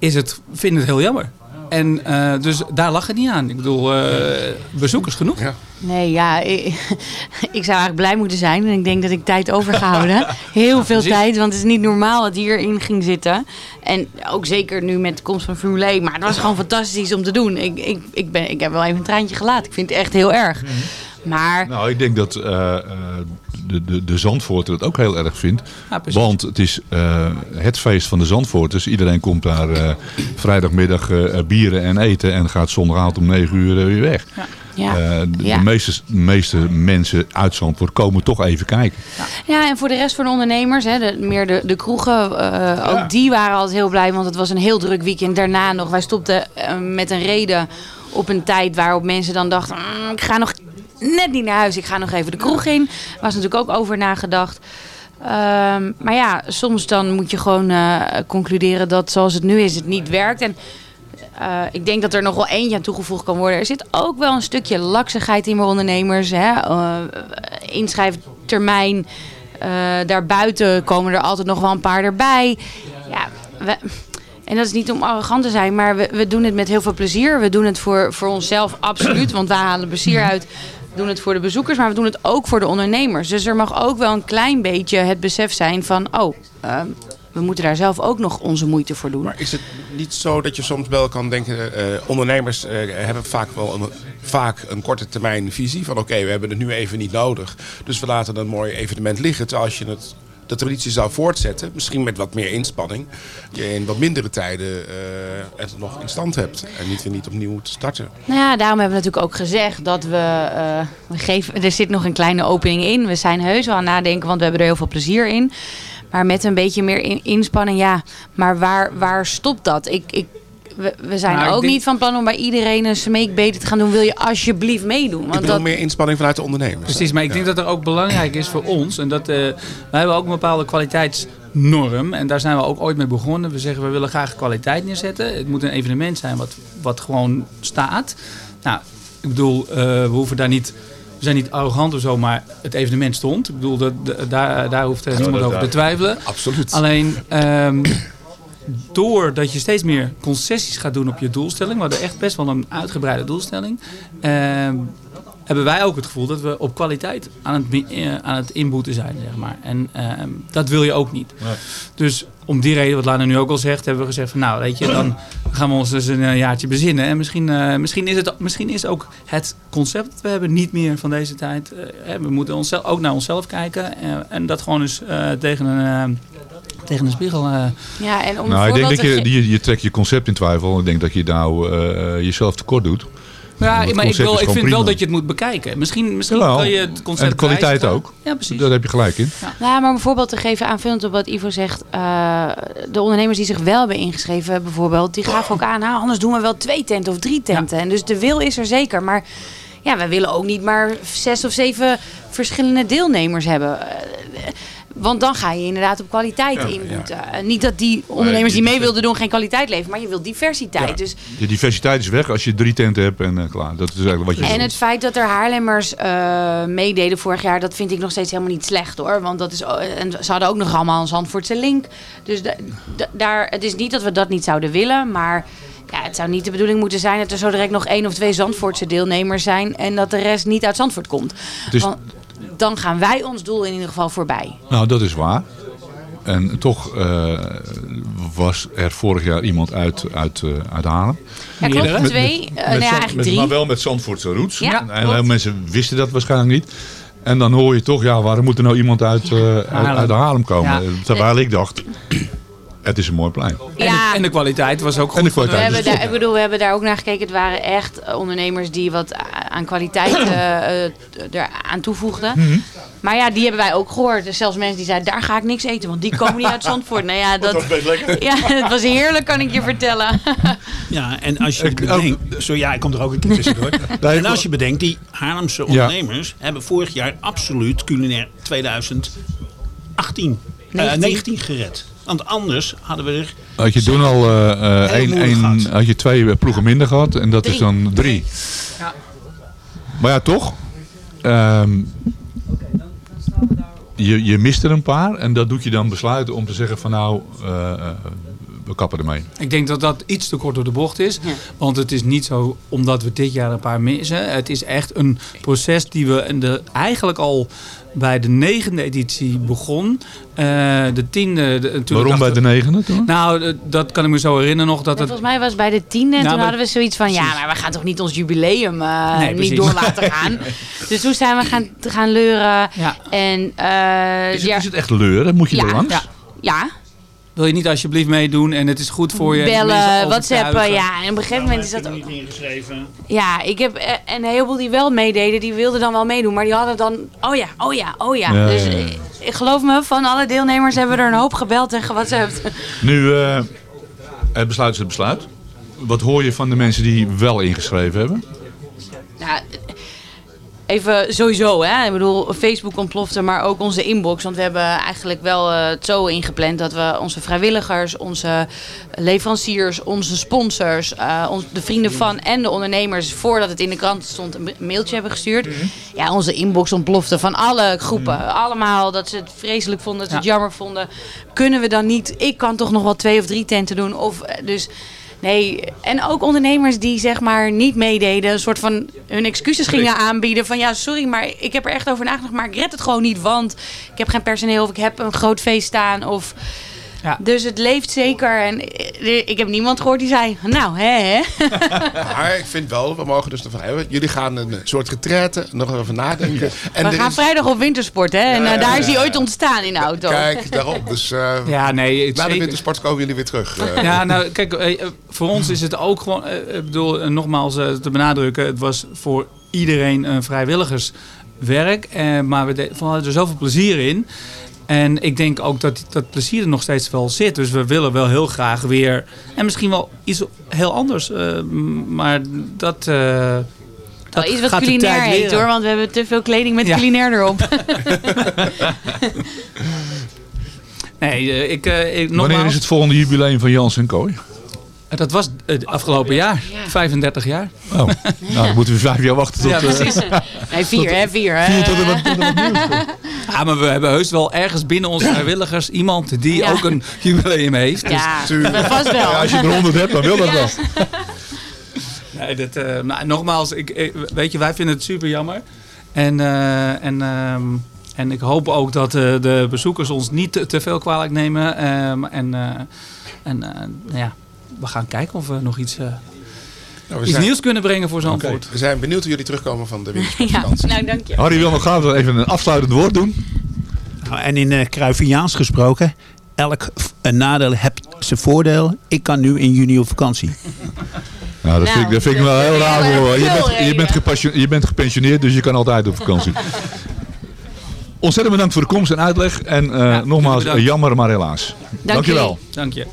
Is het, vinden het heel jammer. En eh, dus daar lag het niet aan. Ik bedoel, eh, bezoekers genoeg. Nee, ja, ik, ik zou eigenlijk blij moeten zijn. En ik denk dat ik tijd overgehouden. Heel veel precies. tijd, want het is niet normaal wat hierin ging zitten. En ook zeker nu met de komst van Formule 1. Maar het was gewoon fantastisch om te doen. Ik, ik, ik, ben, ik heb wel even een traantje gelaten. Ik vind het echt heel erg. Maar Nou, ik denk dat eh, eh, de, de, de Zandvoorter het ook heel erg vindt. Ja, want het is eh, het feest van de Zandvoorters. Iedereen komt daar eh, vrijdagmiddag eh, bieren en eten en gaat zondagavond om 9 uur weer weg. Ja. Ja. Eh, de, Ja. meeste, meeste mensen uit Zandvoort komen toch even kijken. Ja, en voor de rest van de ondernemers, hè, de, meer de, de kroegen, eh, ook die waren altijd heel blij. Want het was een heel druk weekend daarna nog. Wij stopten met een reden op een tijd waarop mensen dan dachten... "Mm, ik ga nog net niet naar huis, ik ga nog even de kroeg in. Was natuurlijk ook over nagedacht. Ehm, maar ja, soms dan moet je gewoon eh, concluderen dat zoals het nu is, het niet werkt. En eh, ik denk dat er nog wel eentje aan toegevoegd kan worden. Er zit ook wel een stukje laksigheid in bij ondernemers. Hè? Eh, inschrijftermijn. daarbuiten komen er altijd nog wel een paar erbij. Ja, en dat is niet om arrogant te zijn, maar we, we doen het met heel veel plezier. We doen het voor, voor onszelf absoluut, want wij halen plezier uit. We doen het voor de bezoekers, maar we doen het ook voor de ondernemers. Dus er mag ook wel een klein beetje het besef zijn van... oh, ehm, we moeten daar zelf ook nog onze moeite voor doen. Maar is het niet zo dat je soms wel kan denken... eh, ondernemers eh, hebben vaak wel een, vaak een korte termijn visie van... oké, we hebben het nu even niet nodig. Dus we laten een mooi evenement liggen. Als je het, de traditie zou voortzetten... misschien met wat meer inspanning... je in wat mindere tijden eh, het nog in stand hebt. En niet weer niet opnieuw moet starten. Nou ja, daarom hebben we natuurlijk ook gezegd dat we, eh, we geven, er zit nog een kleine opening in. We zijn heus wel aan nadenken, want we hebben er heel veel plezier in. Maar met een beetje meer in- inspanning, ja. Maar waar, waar stopt dat? Ik, ik, we, we zijn Nou, ik ook denk- niet van plan om bij iedereen een smeekbeten te gaan doen. Wil je alsjeblieft meedoen? Ik Want bedoel dat, meer inspanning vanuit de ondernemers. Precies, maar ik denk dat er ook belangrijk is voor ons. En dat, eh, wij hebben ook een bepaalde kwaliteitsnorm. En daar zijn we ook ooit mee begonnen. We zeggen, we willen graag kwaliteit neerzetten. Het moet een evenement zijn wat, wat gewoon staat. Nou, ik bedoel, eh, we hoeven daar niet... We zijn niet arrogant of zo, maar het evenement stond. Ik bedoel, dat, daar, daar hoeft niemand over te twijfelen. Absoluut. Alleen, ehm, doordat je steeds meer concessies gaat doen op je doelstelling... we hadden echt best wel een uitgebreide doelstelling... ehm, hebben wij ook het gevoel dat we op kwaliteit aan het, eh, aan het inboeten zijn, zeg maar. En ehm, dat wil je ook niet. Dus om die reden, wat Lana nu ook al zegt, hebben we gezegd van nou, weet je, dan gaan we ons dus een eh, jaartje bezinnen. En misschien, eh, misschien, is het, misschien is ook het concept dat we hebben niet meer van deze tijd. Eh, we moeten onszelf, ook naar onszelf kijken eh, en dat gewoon eens eh, tegen, een, eh, tegen een spiegel... eh, ja, en om Nou, ik denk dat je, je, je trekt je concept in twijfel. Ik denk dat je nou eh, jezelf tekort doet. Ja, maar ik, wil, ik vind wel dat je het moet bekijken. Misschien, misschien kan je het concept En de kwaliteit wijzigen. ook. Ja, precies. Daar heb je gelijk in. Nou, maar een voorbeeld te geven aanvullend op wat Ivo zegt. eh, de ondernemers die zich wel hebben ingeschreven bijvoorbeeld, die gaven ook aan, nou, anders doen we wel twee tenten of drie tenten. En dus de wil is er zeker. Maar ja, we willen ook niet maar zes of zeven verschillende deelnemers hebben. Want dan ga je inderdaad op kwaliteit Ja, inboeten. En Niet dat die ondernemers die mee wilden doen geen kwaliteit leveren, maar je wilt diversiteit. Dus De diversiteit is weg als je drie tenten hebt en eh, klaar. Dat is eigenlijk wat je En het feit dat er Haarlemmers eh, meededen vorig jaar, dat vind ik nog steeds helemaal niet slecht hoor. Want dat is, en ze hadden ook nog allemaal een Zandvoortse link. Dus da- da- daar, het is niet dat we dat niet zouden willen, maar ja, het zou niet de bedoeling moeten zijn dat er zo direct nog één of twee Zandvoortse deelnemers zijn en dat de rest niet uit Zandvoort komt. Het is- Want dan gaan wij ons doel in ieder geval voorbij. Nou, dat is waar. En toch eh, was er vorig jaar iemand uit, uit, eh, uit Haarlem. Ja, klopt. Met- met- Twee. met Eh, nou ja, eigenlijk met- drie. Maar wel met Zandvoortse roots. Ja, en heel veel mensen wisten dat waarschijnlijk niet. En dan hoor je toch, ja, waarom moet er nou iemand uit, eh, uit, Haarlem. uit Haarlem komen? Ja. Terwijl ik dacht, het is een mooi plein. En, de, en de kwaliteit was ook goed. En de We kwaliteit hebben, is daar, ik bedoel, we hebben daar ook naar gekeken. Het waren echt eh, ondernemers die wat aan kwaliteit eh, eh, er aan toevoegden. Mhm. Maar ja, die hebben wij ook gehoord. Dus zelfs mensen die zeiden, daar ga ik niks eten, want die komen niet uit Zandvoort. Nou ja, dat, ja, het was heerlijk, kan ik je vertellen. Ja, en als je bedenkt... Zo, ja, ik kom er ook een keer tussendoor. en als je bedenkt, die Haarlemse ondernemers... hebben vorig jaar absoluut culinair 2018, eh, 19. 19 gered. Want anders hadden we er... Had je toen al eh, eh, Heel één, één, had je twee ploegen minder gehad en dat is dan drie. Ja. Maar ja, toch. ehm, je, je mist er een paar en dat doet je dan besluiten om te zeggen van nou, eh, eh, we kappen ermee. Ik denk dat dat iets te kort door de bocht is. Want het is niet zo omdat we dit jaar een paar missen. Het is echt een proces die we in de, eigenlijk al bij de negende editie begon. Eh, de tiende... De, natuurlijk Waarom bij de negende toen? Nou, de- dat kan ik me zo herinneren nog. Dat het, Volgens mij was bij de tiende en Ja, toen hadden we zoiets van... ja, maar we gaan toch niet ons jubileum eh, Nee, niet door laten gaan. dus toen zijn we gaan, gaan leuren. Ja. En, eh, Is het, ja, is het echt leuren? Moet je ja, er langs? Ja. Wil je niet alsjeblieft meedoen en het is goed voor je. Bellen, whatsappen, ja. En op een gegeven moment is dat ook... niet ingeschreven. Ja, ik heb eh, een heleboel die wel meededen, die wilden dan wel meedoen. Maar die hadden dan, oh ja, oh ja, oh ja. Ja, dus ja, ja. eh, ik geloof me, van alle deelnemers hebben er een hoop gebeld en gewhatsappt. Nu, eh, het besluit is het besluit. Wat hoor je van de mensen die wel ingeschreven hebben? Nou, even sowieso, hè. Ik bedoel, Facebook ontplofte, maar ook onze inbox. Want we hebben eigenlijk wel eh, het zo ingepland dat we onze vrijwilligers, onze leveranciers, onze sponsors, eh, ons, de vrienden van en de ondernemers, voordat het in de krant stond, een mailtje hebben gestuurd. Ja, onze inbox ontplofte van alle groepen. Allemaal dat ze het vreselijk vonden, dat ze het jammer vonden. Kunnen we dan niet, ik kan toch nog wel twee of drie tenten doen. Of, eh, dus Nee, en ook ondernemers die zeg maar niet meededen, een soort van hun excuses gingen aanbieden. Van ja, sorry, maar ik heb er echt over nagedacht, maar ik red het gewoon niet, want ik heb geen personeel of ik heb een groot feest staan. Of... Dus het leeft zeker. En eh, ik heb niemand gehoord die zei, nou hè hè. Maar ik vind wel, we mogen dus ervan hebben. Jullie gaan een soort retraite, nog even nadenken. En We gaan is- vrijdag op wintersport hè. En eh, ja, daar is hij ja, ooit ontstaan in de auto. Kijk, daarom. Dus eh, Ja, nee, het na de wintersport komen jullie weer terug. eh. Ja, nou kijk, eh, eh, voor ons is het ook gewoon, eh, ik bedoel, eh, nogmaals eh, te benadrukken, het was voor iedereen een vrijwilligerswerk, eh, maar we hadden er zoveel plezier in. En ik denk ook dat dat plezier er nog steeds wel zit. Dus we willen wel heel graag weer, en misschien wel iets heel anders, eh, maar dat... eh, Wel dat iets wat gaat culinair tijd heet hoor, want we hebben te veel kleding met Ja. culinair erop. Nee, eh, ik, eh, Wanneer is het volgende jubileum van Jans en Kooi? Eh, Dat was het afgelopen jaar, 35 jaar. Oh, nou dan moeten we vijf jaar wachten tot... Ja, eh, precies. Nee, vier tot- hè, vier hè. Vier tot er wat, tot er wat nieuws komt. Ja, maar we hebben heus wel ergens binnen onze vrijwilligers iemand die Ja. ook een jubileum heeft. Dus- Ja, Tuurlijk. vast wel. Ja, als je er 100 hebt, dan wil dat wel. Nee, dat, eh, maar nogmaals, ik, ik- weet je, wij vinden het super jammer. En, eh, en, ehm, en ik hoop ook dat eh, de bezoekers ons niet te, te veel kwalijk nemen. Ehm, en eh, en eh, nou ja, we gaan kijken of we nog iets, eh, Nou, we iets zijn- nieuws kunnen brengen voor Zandvoort. We zijn benieuwd hoe jullie terugkomen van de Ja, wintersportvakantie. nou dank je. Harry wil nog graag wel even een afsluitend woord doen. Nou, en in uh, Cruyffiaans gesproken, elk een nadeel heeft zijn voordeel. Ik kan nu in juni op vakantie. Nou, dat, vind, ik, dat vind ik wel heel raar hoor. Je bent, je, bent je bent gepensioneerd, dus je kan altijd op vakantie. Ontzettend bedankt voor de komst en uitleg. En eh, nogmaals, jammer, maar helaas. Dankjewel. Dank je.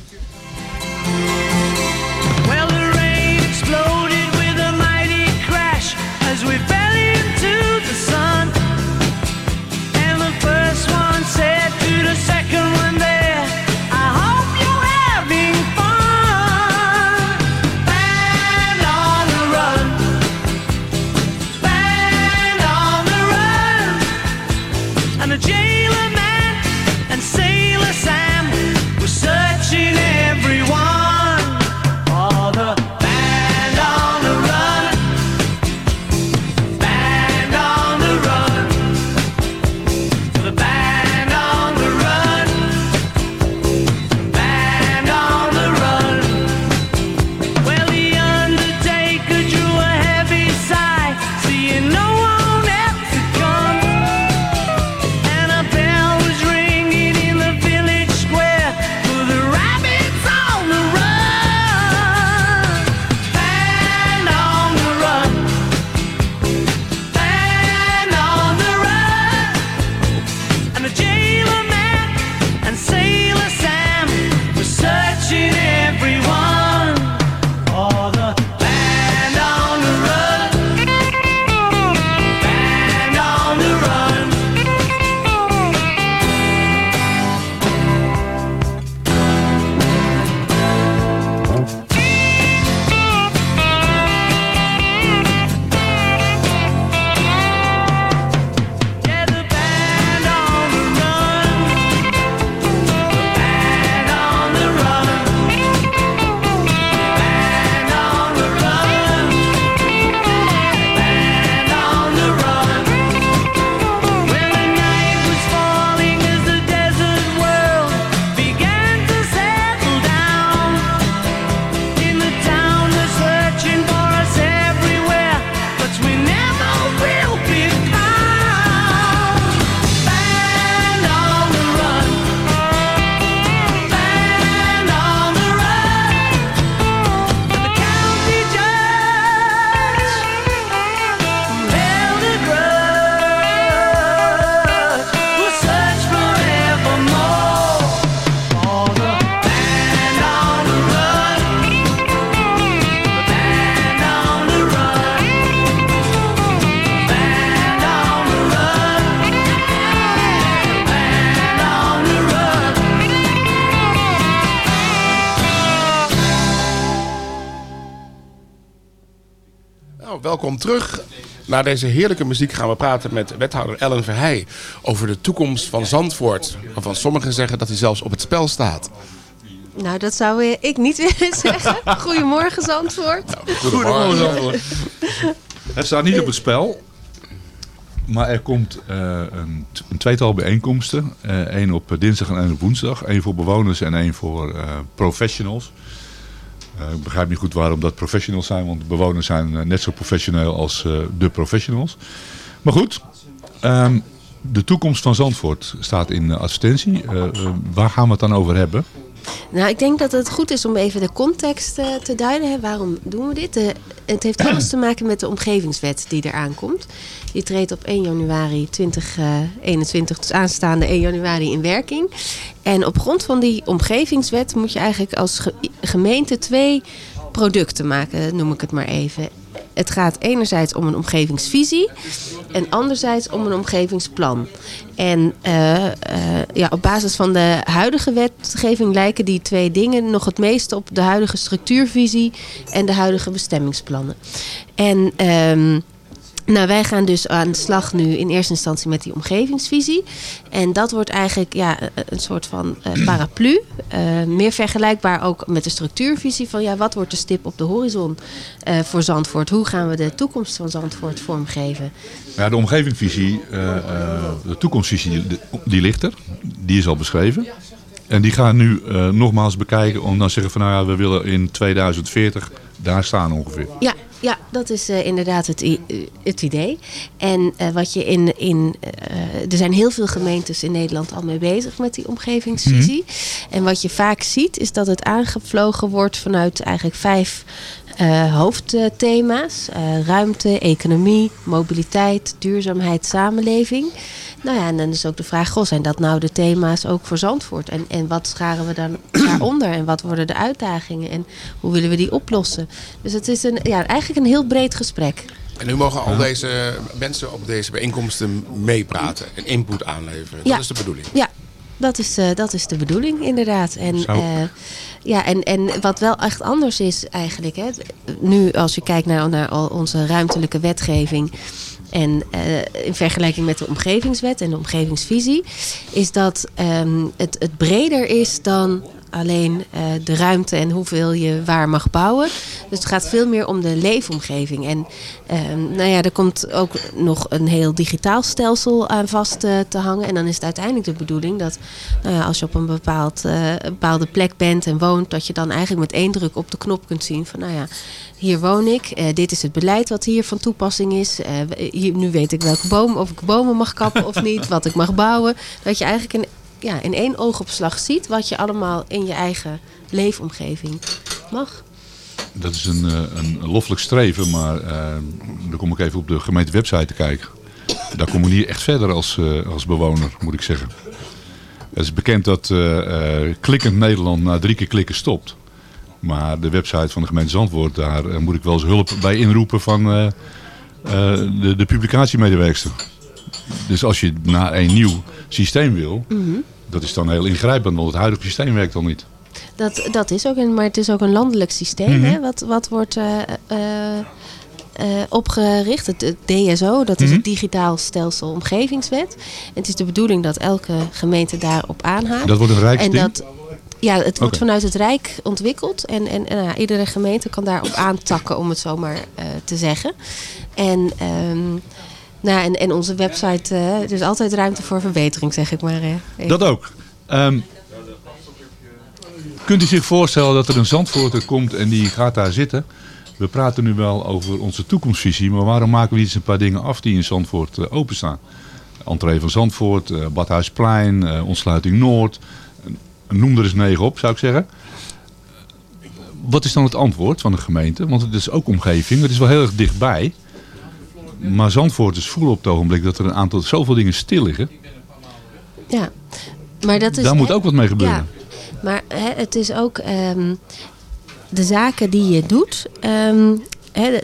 Na deze heerlijke muziek gaan we praten met wethouder Ellen Verheij over de toekomst van Zandvoort. Waarvan sommigen zeggen dat hij zelfs op het spel staat. Nou, dat zou eh, ik niet willen zeggen. Goedemorgen, Zandvoort. Goedemorgen, Zandvoort. Het staat niet op het spel. Maar er komt eh, een, een tweetal bijeenkomsten. Eén op dinsdag en één op woensdag. Eén voor bewoners en één voor eh, professionals. Eh, ik begrijp niet goed waarom dat professionals zijn. Want bewoners zijn eh, net zo professioneel als eh, de professionals. Maar goed. ehm, de toekomst van Zandvoort staat in eh, waar gaan we het dan over hebben? Nou, ik denk dat het goed is om even de context eh, te duiden. Hè. Waarom doen we dit? Het heeft alles te maken met de omgevingswet die eraan komt. Die treedt op 1 januari 2021, dus aanstaande 1 januari in werking. En op grond van die omgevingswet moet je eigenlijk als ge- gemeente twee producten maken, noem ik het maar even. Het gaat enerzijds om een omgevingsvisie en anderzijds om een omgevingsplan. En eh, eh, ja, op basis van de huidige wetgeving lijken die twee dingen nog het meest op de huidige structuurvisie en de huidige bestemmingsplannen. En ehm, nou, wij gaan dus aan de slag nu in eerste instantie met die omgevingsvisie. En dat wordt eigenlijk ja, een soort van eh, paraplu. Eh, meer vergelijkbaar ook met de structuurvisie van ja, wat wordt de stip op de horizon eh, voor Zandvoort? Hoe gaan we de toekomst van Zandvoort vormgeven? Ja, de omgevingsvisie, eh, eh, de toekomstvisie, die, die ligt er. Die is al beschreven. En die gaan nu eh, nogmaals bekijken om dan te zeggen van nou ja, we willen in 2040 daar staan ongeveer. Ja, ja dat is eh, inderdaad het, het idee. En eh, wat je in. in eh, er zijn heel veel gemeentes in Nederland al mee bezig met die omgevingsvisie. En wat je vaak ziet, is dat het aangevlogen wordt vanuit eigenlijk vijf eh, hoofdthema's: Eh, ruimte, economie, mobiliteit, duurzaamheid, samenleving. Nou ja, en dan is ook de vraag: goh, zijn dat nou de thema's ook voor Zandvoort? En, en wat scharen we dan daaronder? En wat worden de uitdagingen? En hoe willen we die oplossen? Dus het is een, ja, eigenlijk een heel breed gesprek. En nu mogen al deze mensen op deze bijeenkomsten meepraten en input aanleveren. Dat Ja. is de bedoeling. Ja, dat is, eh, dat is de bedoeling inderdaad. En, Zo. eh, ja, en, en wat wel echt anders is eigenlijk, hè, nu als je kijkt naar, naar al onze ruimtelijke wetgeving. En eh, in vergelijking met de omgevingswet en de omgevingsvisie, is dat ehm, het, het breder is dan alleen eh, de ruimte en hoeveel je waar mag bouwen. Dus het gaat veel meer om de leefomgeving. En ehm, nou ja, er komt ook nog een heel digitaal stelsel aan vast eh, te hangen. En dan is het uiteindelijk de bedoeling dat nou ja, als je op een, bepaald, eh, een bepaalde plek bent en woont, dat je dan eigenlijk met één druk op de knop kunt zien van nou ja, hier woon ik. dit is het beleid wat hier van toepassing is. hier, nu weet ik welke boom, of ik bomen mag kappen of niet, wat ik mag bouwen. Dat je eigenlijk in, ja, in één oogopslag ziet wat je allemaal in je eigen leefomgeving mag. Dat is een, eh, een loffelijk streven, maar eh, dan kom ik even op de gemeentewebsite te kijken. Daar kom ik niet echt verder als, eh, als bewoner, moet ik zeggen. Het is bekend dat eh, Klikkend Nederland na drie keer klikken stopt. Maar de website van de gemeente Zandvoort, daar moet ik wel eens hulp bij inroepen van de, de publicatiemedewerkster. Dus als je naar een nieuw systeem wil, Mhm. dat is dan heel ingrijpend, want het huidige systeem werkt al niet. Dat, dat is ook een, maar het is ook een landelijk systeem. Mhm. hè, wat, wat wordt eh, eh, eh, opgericht. Het, het DSO, dat is Mhm. het Digitaal Stelsel Omgevingswet. En het is de bedoeling dat elke gemeente daarop aanhaakt. Dat wordt een En rijksding? dat, ja, het wordt vanuit het Rijk ontwikkeld. En, en, en nou, iedere gemeente kan daarop aantakken, om het zo maar te zeggen. En, ehm, nou, en, en onze website, eh, er is altijd ruimte voor verbetering, zeg ik maar. Dat ook. Ehm, kunt u zich voorstellen dat er een Zandvoorter komt en die gaat daar zitten? We praten nu wel over onze toekomstvisie, maar waarom maken we niet eens een paar dingen af die in Zandvoort eh, openstaan? Entree van Zandvoort, eh, Badhuisplein, ontsluiting Noord. Noem er eens negen op, zou ik zeggen. Wat is dan het antwoord van de gemeente? Want het is ook omgeving, het is wel heel erg dichtbij. Maar Zandvoorters voelen op het ogenblik dat er een aantal zoveel dingen stil liggen. Ja, maar dat is... Daar moet hè, ook wat mee gebeuren. Ja, maar hè, het is ook ehm, de zaken die je doet. ehm,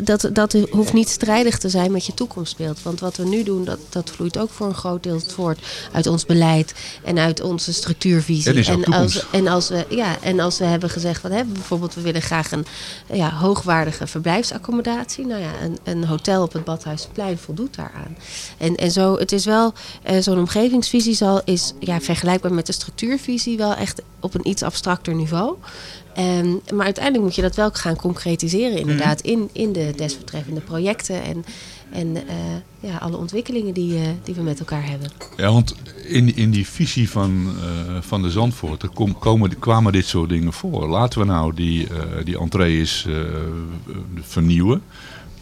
dat, dat hoeft niet strijdig te zijn met je toekomstbeeld. Want wat we nu doen, dat, dat vloeit ook voor een groot deel voort uit ons beleid en uit onze structuurvisie. En en, als, en, als we, ja, en als we hebben gezegd van hè, bijvoorbeeld we willen graag een ja, hoogwaardige verblijfsaccommodatie. Nou ja, een, een hotel op het Badhuisplein voldoet daaraan. En, en zo, het is wel, eh, zo'n omgevingsvisie zal, is ja, vergelijkbaar met de structuurvisie wel echt op een iets abstracter niveau. Ehm, maar uiteindelijk moet je dat wel gaan concretiseren, inderdaad, in, in de desbetreffende projecten en, en eh, ja, alle ontwikkelingen die, eh, die we met elkaar hebben. Ja, want in, in die visie van, eh, van de Zandvoort er kom, komen, kwamen dit soort dingen voor. Laten we nou die, eh die entrees eh, vernieuwen.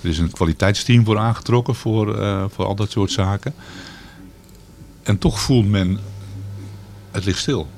Er is een kwaliteitsteam voor aangetrokken voor, eh, voor al dat soort zaken. En toch voelt men, het ligt stil.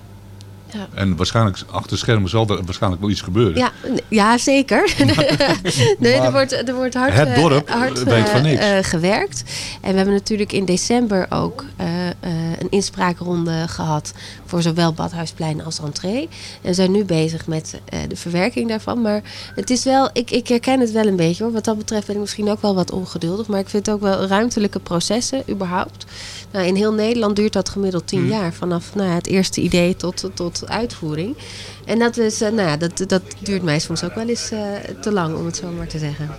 Ja. En waarschijnlijk achter schermen zal er waarschijnlijk wel iets gebeuren. Ja, ja zeker. nee, er wordt, er wordt hard, Het eh, dorp hard weet van eh, niks. eh, gewerkt. En we hebben natuurlijk in december ook eh, eh, een inspraakronde gehad voor zowel Badhuisplein als Entree. En zijn nu bezig met eh, de verwerking daarvan. Maar het is wel, ik, ik herken het wel een beetje hoor. Wat dat betreft ben ik misschien ook wel wat ongeduldig. Maar ik vind ook wel ruimtelijke processen überhaupt. Nou, in heel Nederland duurt dat gemiddeld tien Hmm. jaar. Vanaf nou het eerste idee tot, tot uitvoering. En dat, is, eh, nou ja, dat, dat duurt mij soms ook wel eens eh, te lang, om het zo maar te zeggen.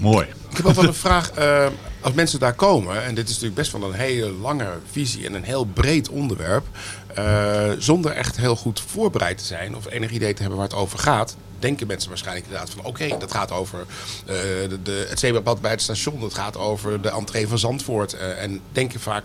Mooi. Ik heb ook wel een vraag. eh, als mensen daar komen, en dit is natuurlijk best wel een hele lange visie en een heel breed onderwerp, eh, zonder echt heel goed voorbereid te zijn of enig idee te hebben waar het over gaat, denken mensen waarschijnlijk inderdaad van oké, dat gaat over eh, de, de, het zebrapad bij het station, dat gaat over de entree van Zandvoort eh, en denken vaak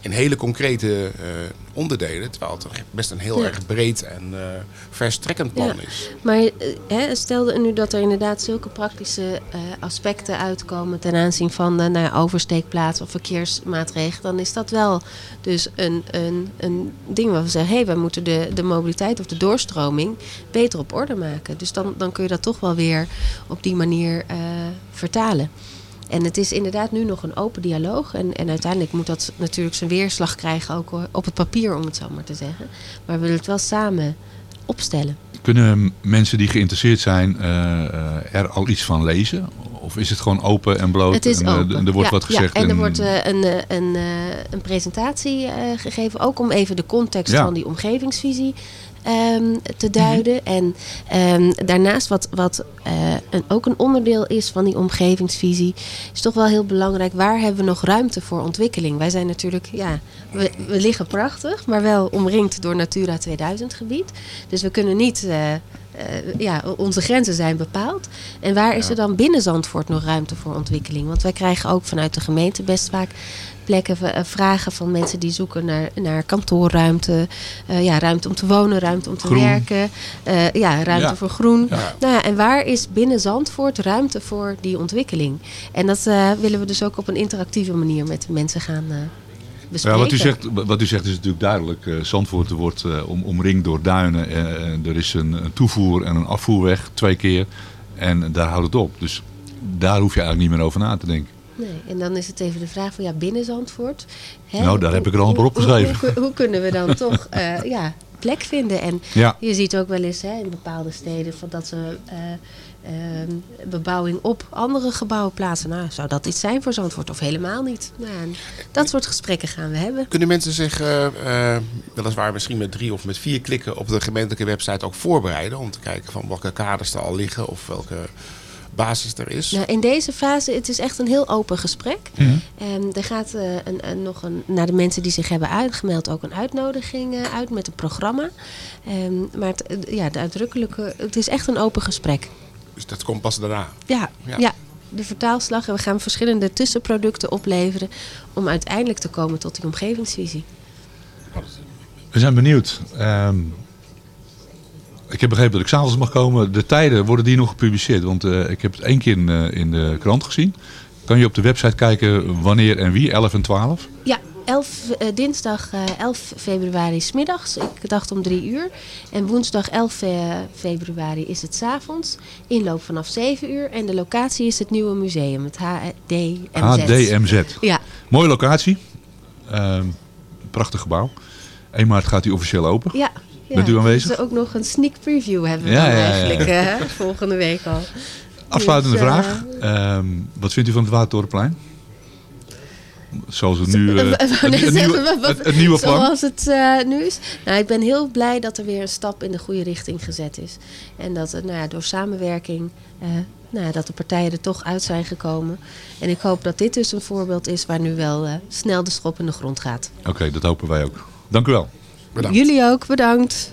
in hele concrete eh, onderdelen, terwijl het best een heel Ja. erg breed en eh verstrekkend plan Ja. is. Maar eh, hè, stel nu dat er inderdaad zulke praktische aspecten uitkomen ten aanzien van de nou oversteekplaats of verkeersmaatregelen, dan is dat wel dus een, een, een ding waar we zeggen, hé, hey, wij moeten de, de mobiliteit of de doorstroming beter op orde maken. Dus dan, dan kun je dat toch wel weer op die manier vertalen. En het is inderdaad nu nog een open dialoog. En, en uiteindelijk moet dat natuurlijk zijn weerslag krijgen, ook op het papier, om het zo maar te zeggen. Maar we willen het wel samen opstellen. Kunnen mensen die geïnteresseerd zijn eh, eh, er al iets van lezen? Of is het gewoon open en bloot? Het is en, eh, er wordt Ja, wat gezegd. Ja, en er wordt een, een, een presentatie gegeven. Ook om even de context Ja. van die omgevingsvisie ehm, te duiden. Mhm. En ehm, daarnaast wat, wat eh, een, ook een onderdeel is van die omgevingsvisie... is toch wel heel belangrijk. Waar hebben we nog ruimte voor ontwikkeling? Wij zijn natuurlijk... Ja, we, we liggen prachtig, maar wel omringd door Natura 2000 gebied. Dus we kunnen niet... eh, eh, ja, onze grenzen zijn bepaald. En waar is er dan binnen Zandvoort nog ruimte voor ontwikkeling? Want wij krijgen ook vanuit de gemeente best vaak plekken, eh, vragen van mensen die zoeken naar, naar kantoorruimte. eh, ja, ruimte om te wonen, ruimte om te Groen. werken. eh, ja, ruimte Ja. voor groen. Ja. Nou ja, en waar is binnen Zandvoort ruimte voor die ontwikkeling? En dat eh, willen we dus ook op een interactieve manier met de mensen gaan eh bespreken. Ja, wat, u zegt, wat u zegt is natuurlijk duidelijk. Eh, Zandvoort wordt eh, om, omringd door duinen. eh, en er is een, een toevoer en een afvoerweg twee keer. En daar houdt het op. Dus daar hoef je eigenlijk niet meer over na te denken. Nee, en dan is het even de vraag van ja, binnen Zandvoort. Hè, Nou, daar heb ik er al een hoe- voor opgeschreven. Hoe, hoe, hoe kunnen we dan toch eh, ja, plek vinden? En Ja. je ziet ook wel eens hè, in bepaalde steden van dat ze eh, ehm, bebouwing op andere gebouwen plaatsen. Nou, zou dat iets zijn voor Zandvoort of helemaal niet? Nou, dat soort gesprekken gaan we hebben. Kunnen mensen zich eh, eh, weliswaar misschien met drie of met vier klikken op de gemeentelijke website ook voorbereiden om te kijken van welke kaders er al liggen of welke basis er is? Nou, in deze fase, het is echt een heel open gesprek. En er gaat eh, een, een, nog een, naar de mensen die zich hebben uitgemeld ook een uitnodiging eh, uit met een programma. Ehm, maar het, eh, ja, de uitdrukkelijke, het is echt een open gesprek. Dus dat komt pas daarna. Ja, Ja. ja. de vertaalslag. En we gaan verschillende tussenproducten opleveren om uiteindelijk te komen tot die omgevingsvisie. We zijn benieuwd. Ehm, ik heb begrepen dat ik s'avonds mag komen. De tijden worden die nog gepubliceerd? Want eh, ik heb het één keer in, eh, in de krant gezien. Kan je op de website kijken wanneer en wie? 11 en 12? Ja, 11, eh, dinsdag eh, 11 februari smiddags. Ik dacht om drie uur. En woensdag 11 eh, februari is het 's avonds. Inloop vanaf 7 uur. En de locatie is het nieuwe museum, het HDMZ. HDMZ. Ja, Mooie locatie. Ehm, prachtig gebouw. 1 maart gaat hij officieel open. ja. Bent u aanwezig? Dus ook nog een sneak preview hebben we Ja, dan eigenlijk eh, volgende week al. Afsluitende Dus, eh, vraag. Ehm, wat vindt u van het Watertorenplein? Zoals het nu... eh, het, nieuwe, het, plan. Zoals het eh, nu is. Nou, ik ben heel blij dat er weer een stap in de goede richting gezet is. En dat het, nou ja, door samenwerking, eh, nou ja, dat de partijen er toch uit zijn gekomen. En ik hoop dat dit dus een voorbeeld is waar nu wel eh, snel de schop in de grond gaat. Oké, dat hopen wij ook. Dank u wel. Jullie ook, bedankt.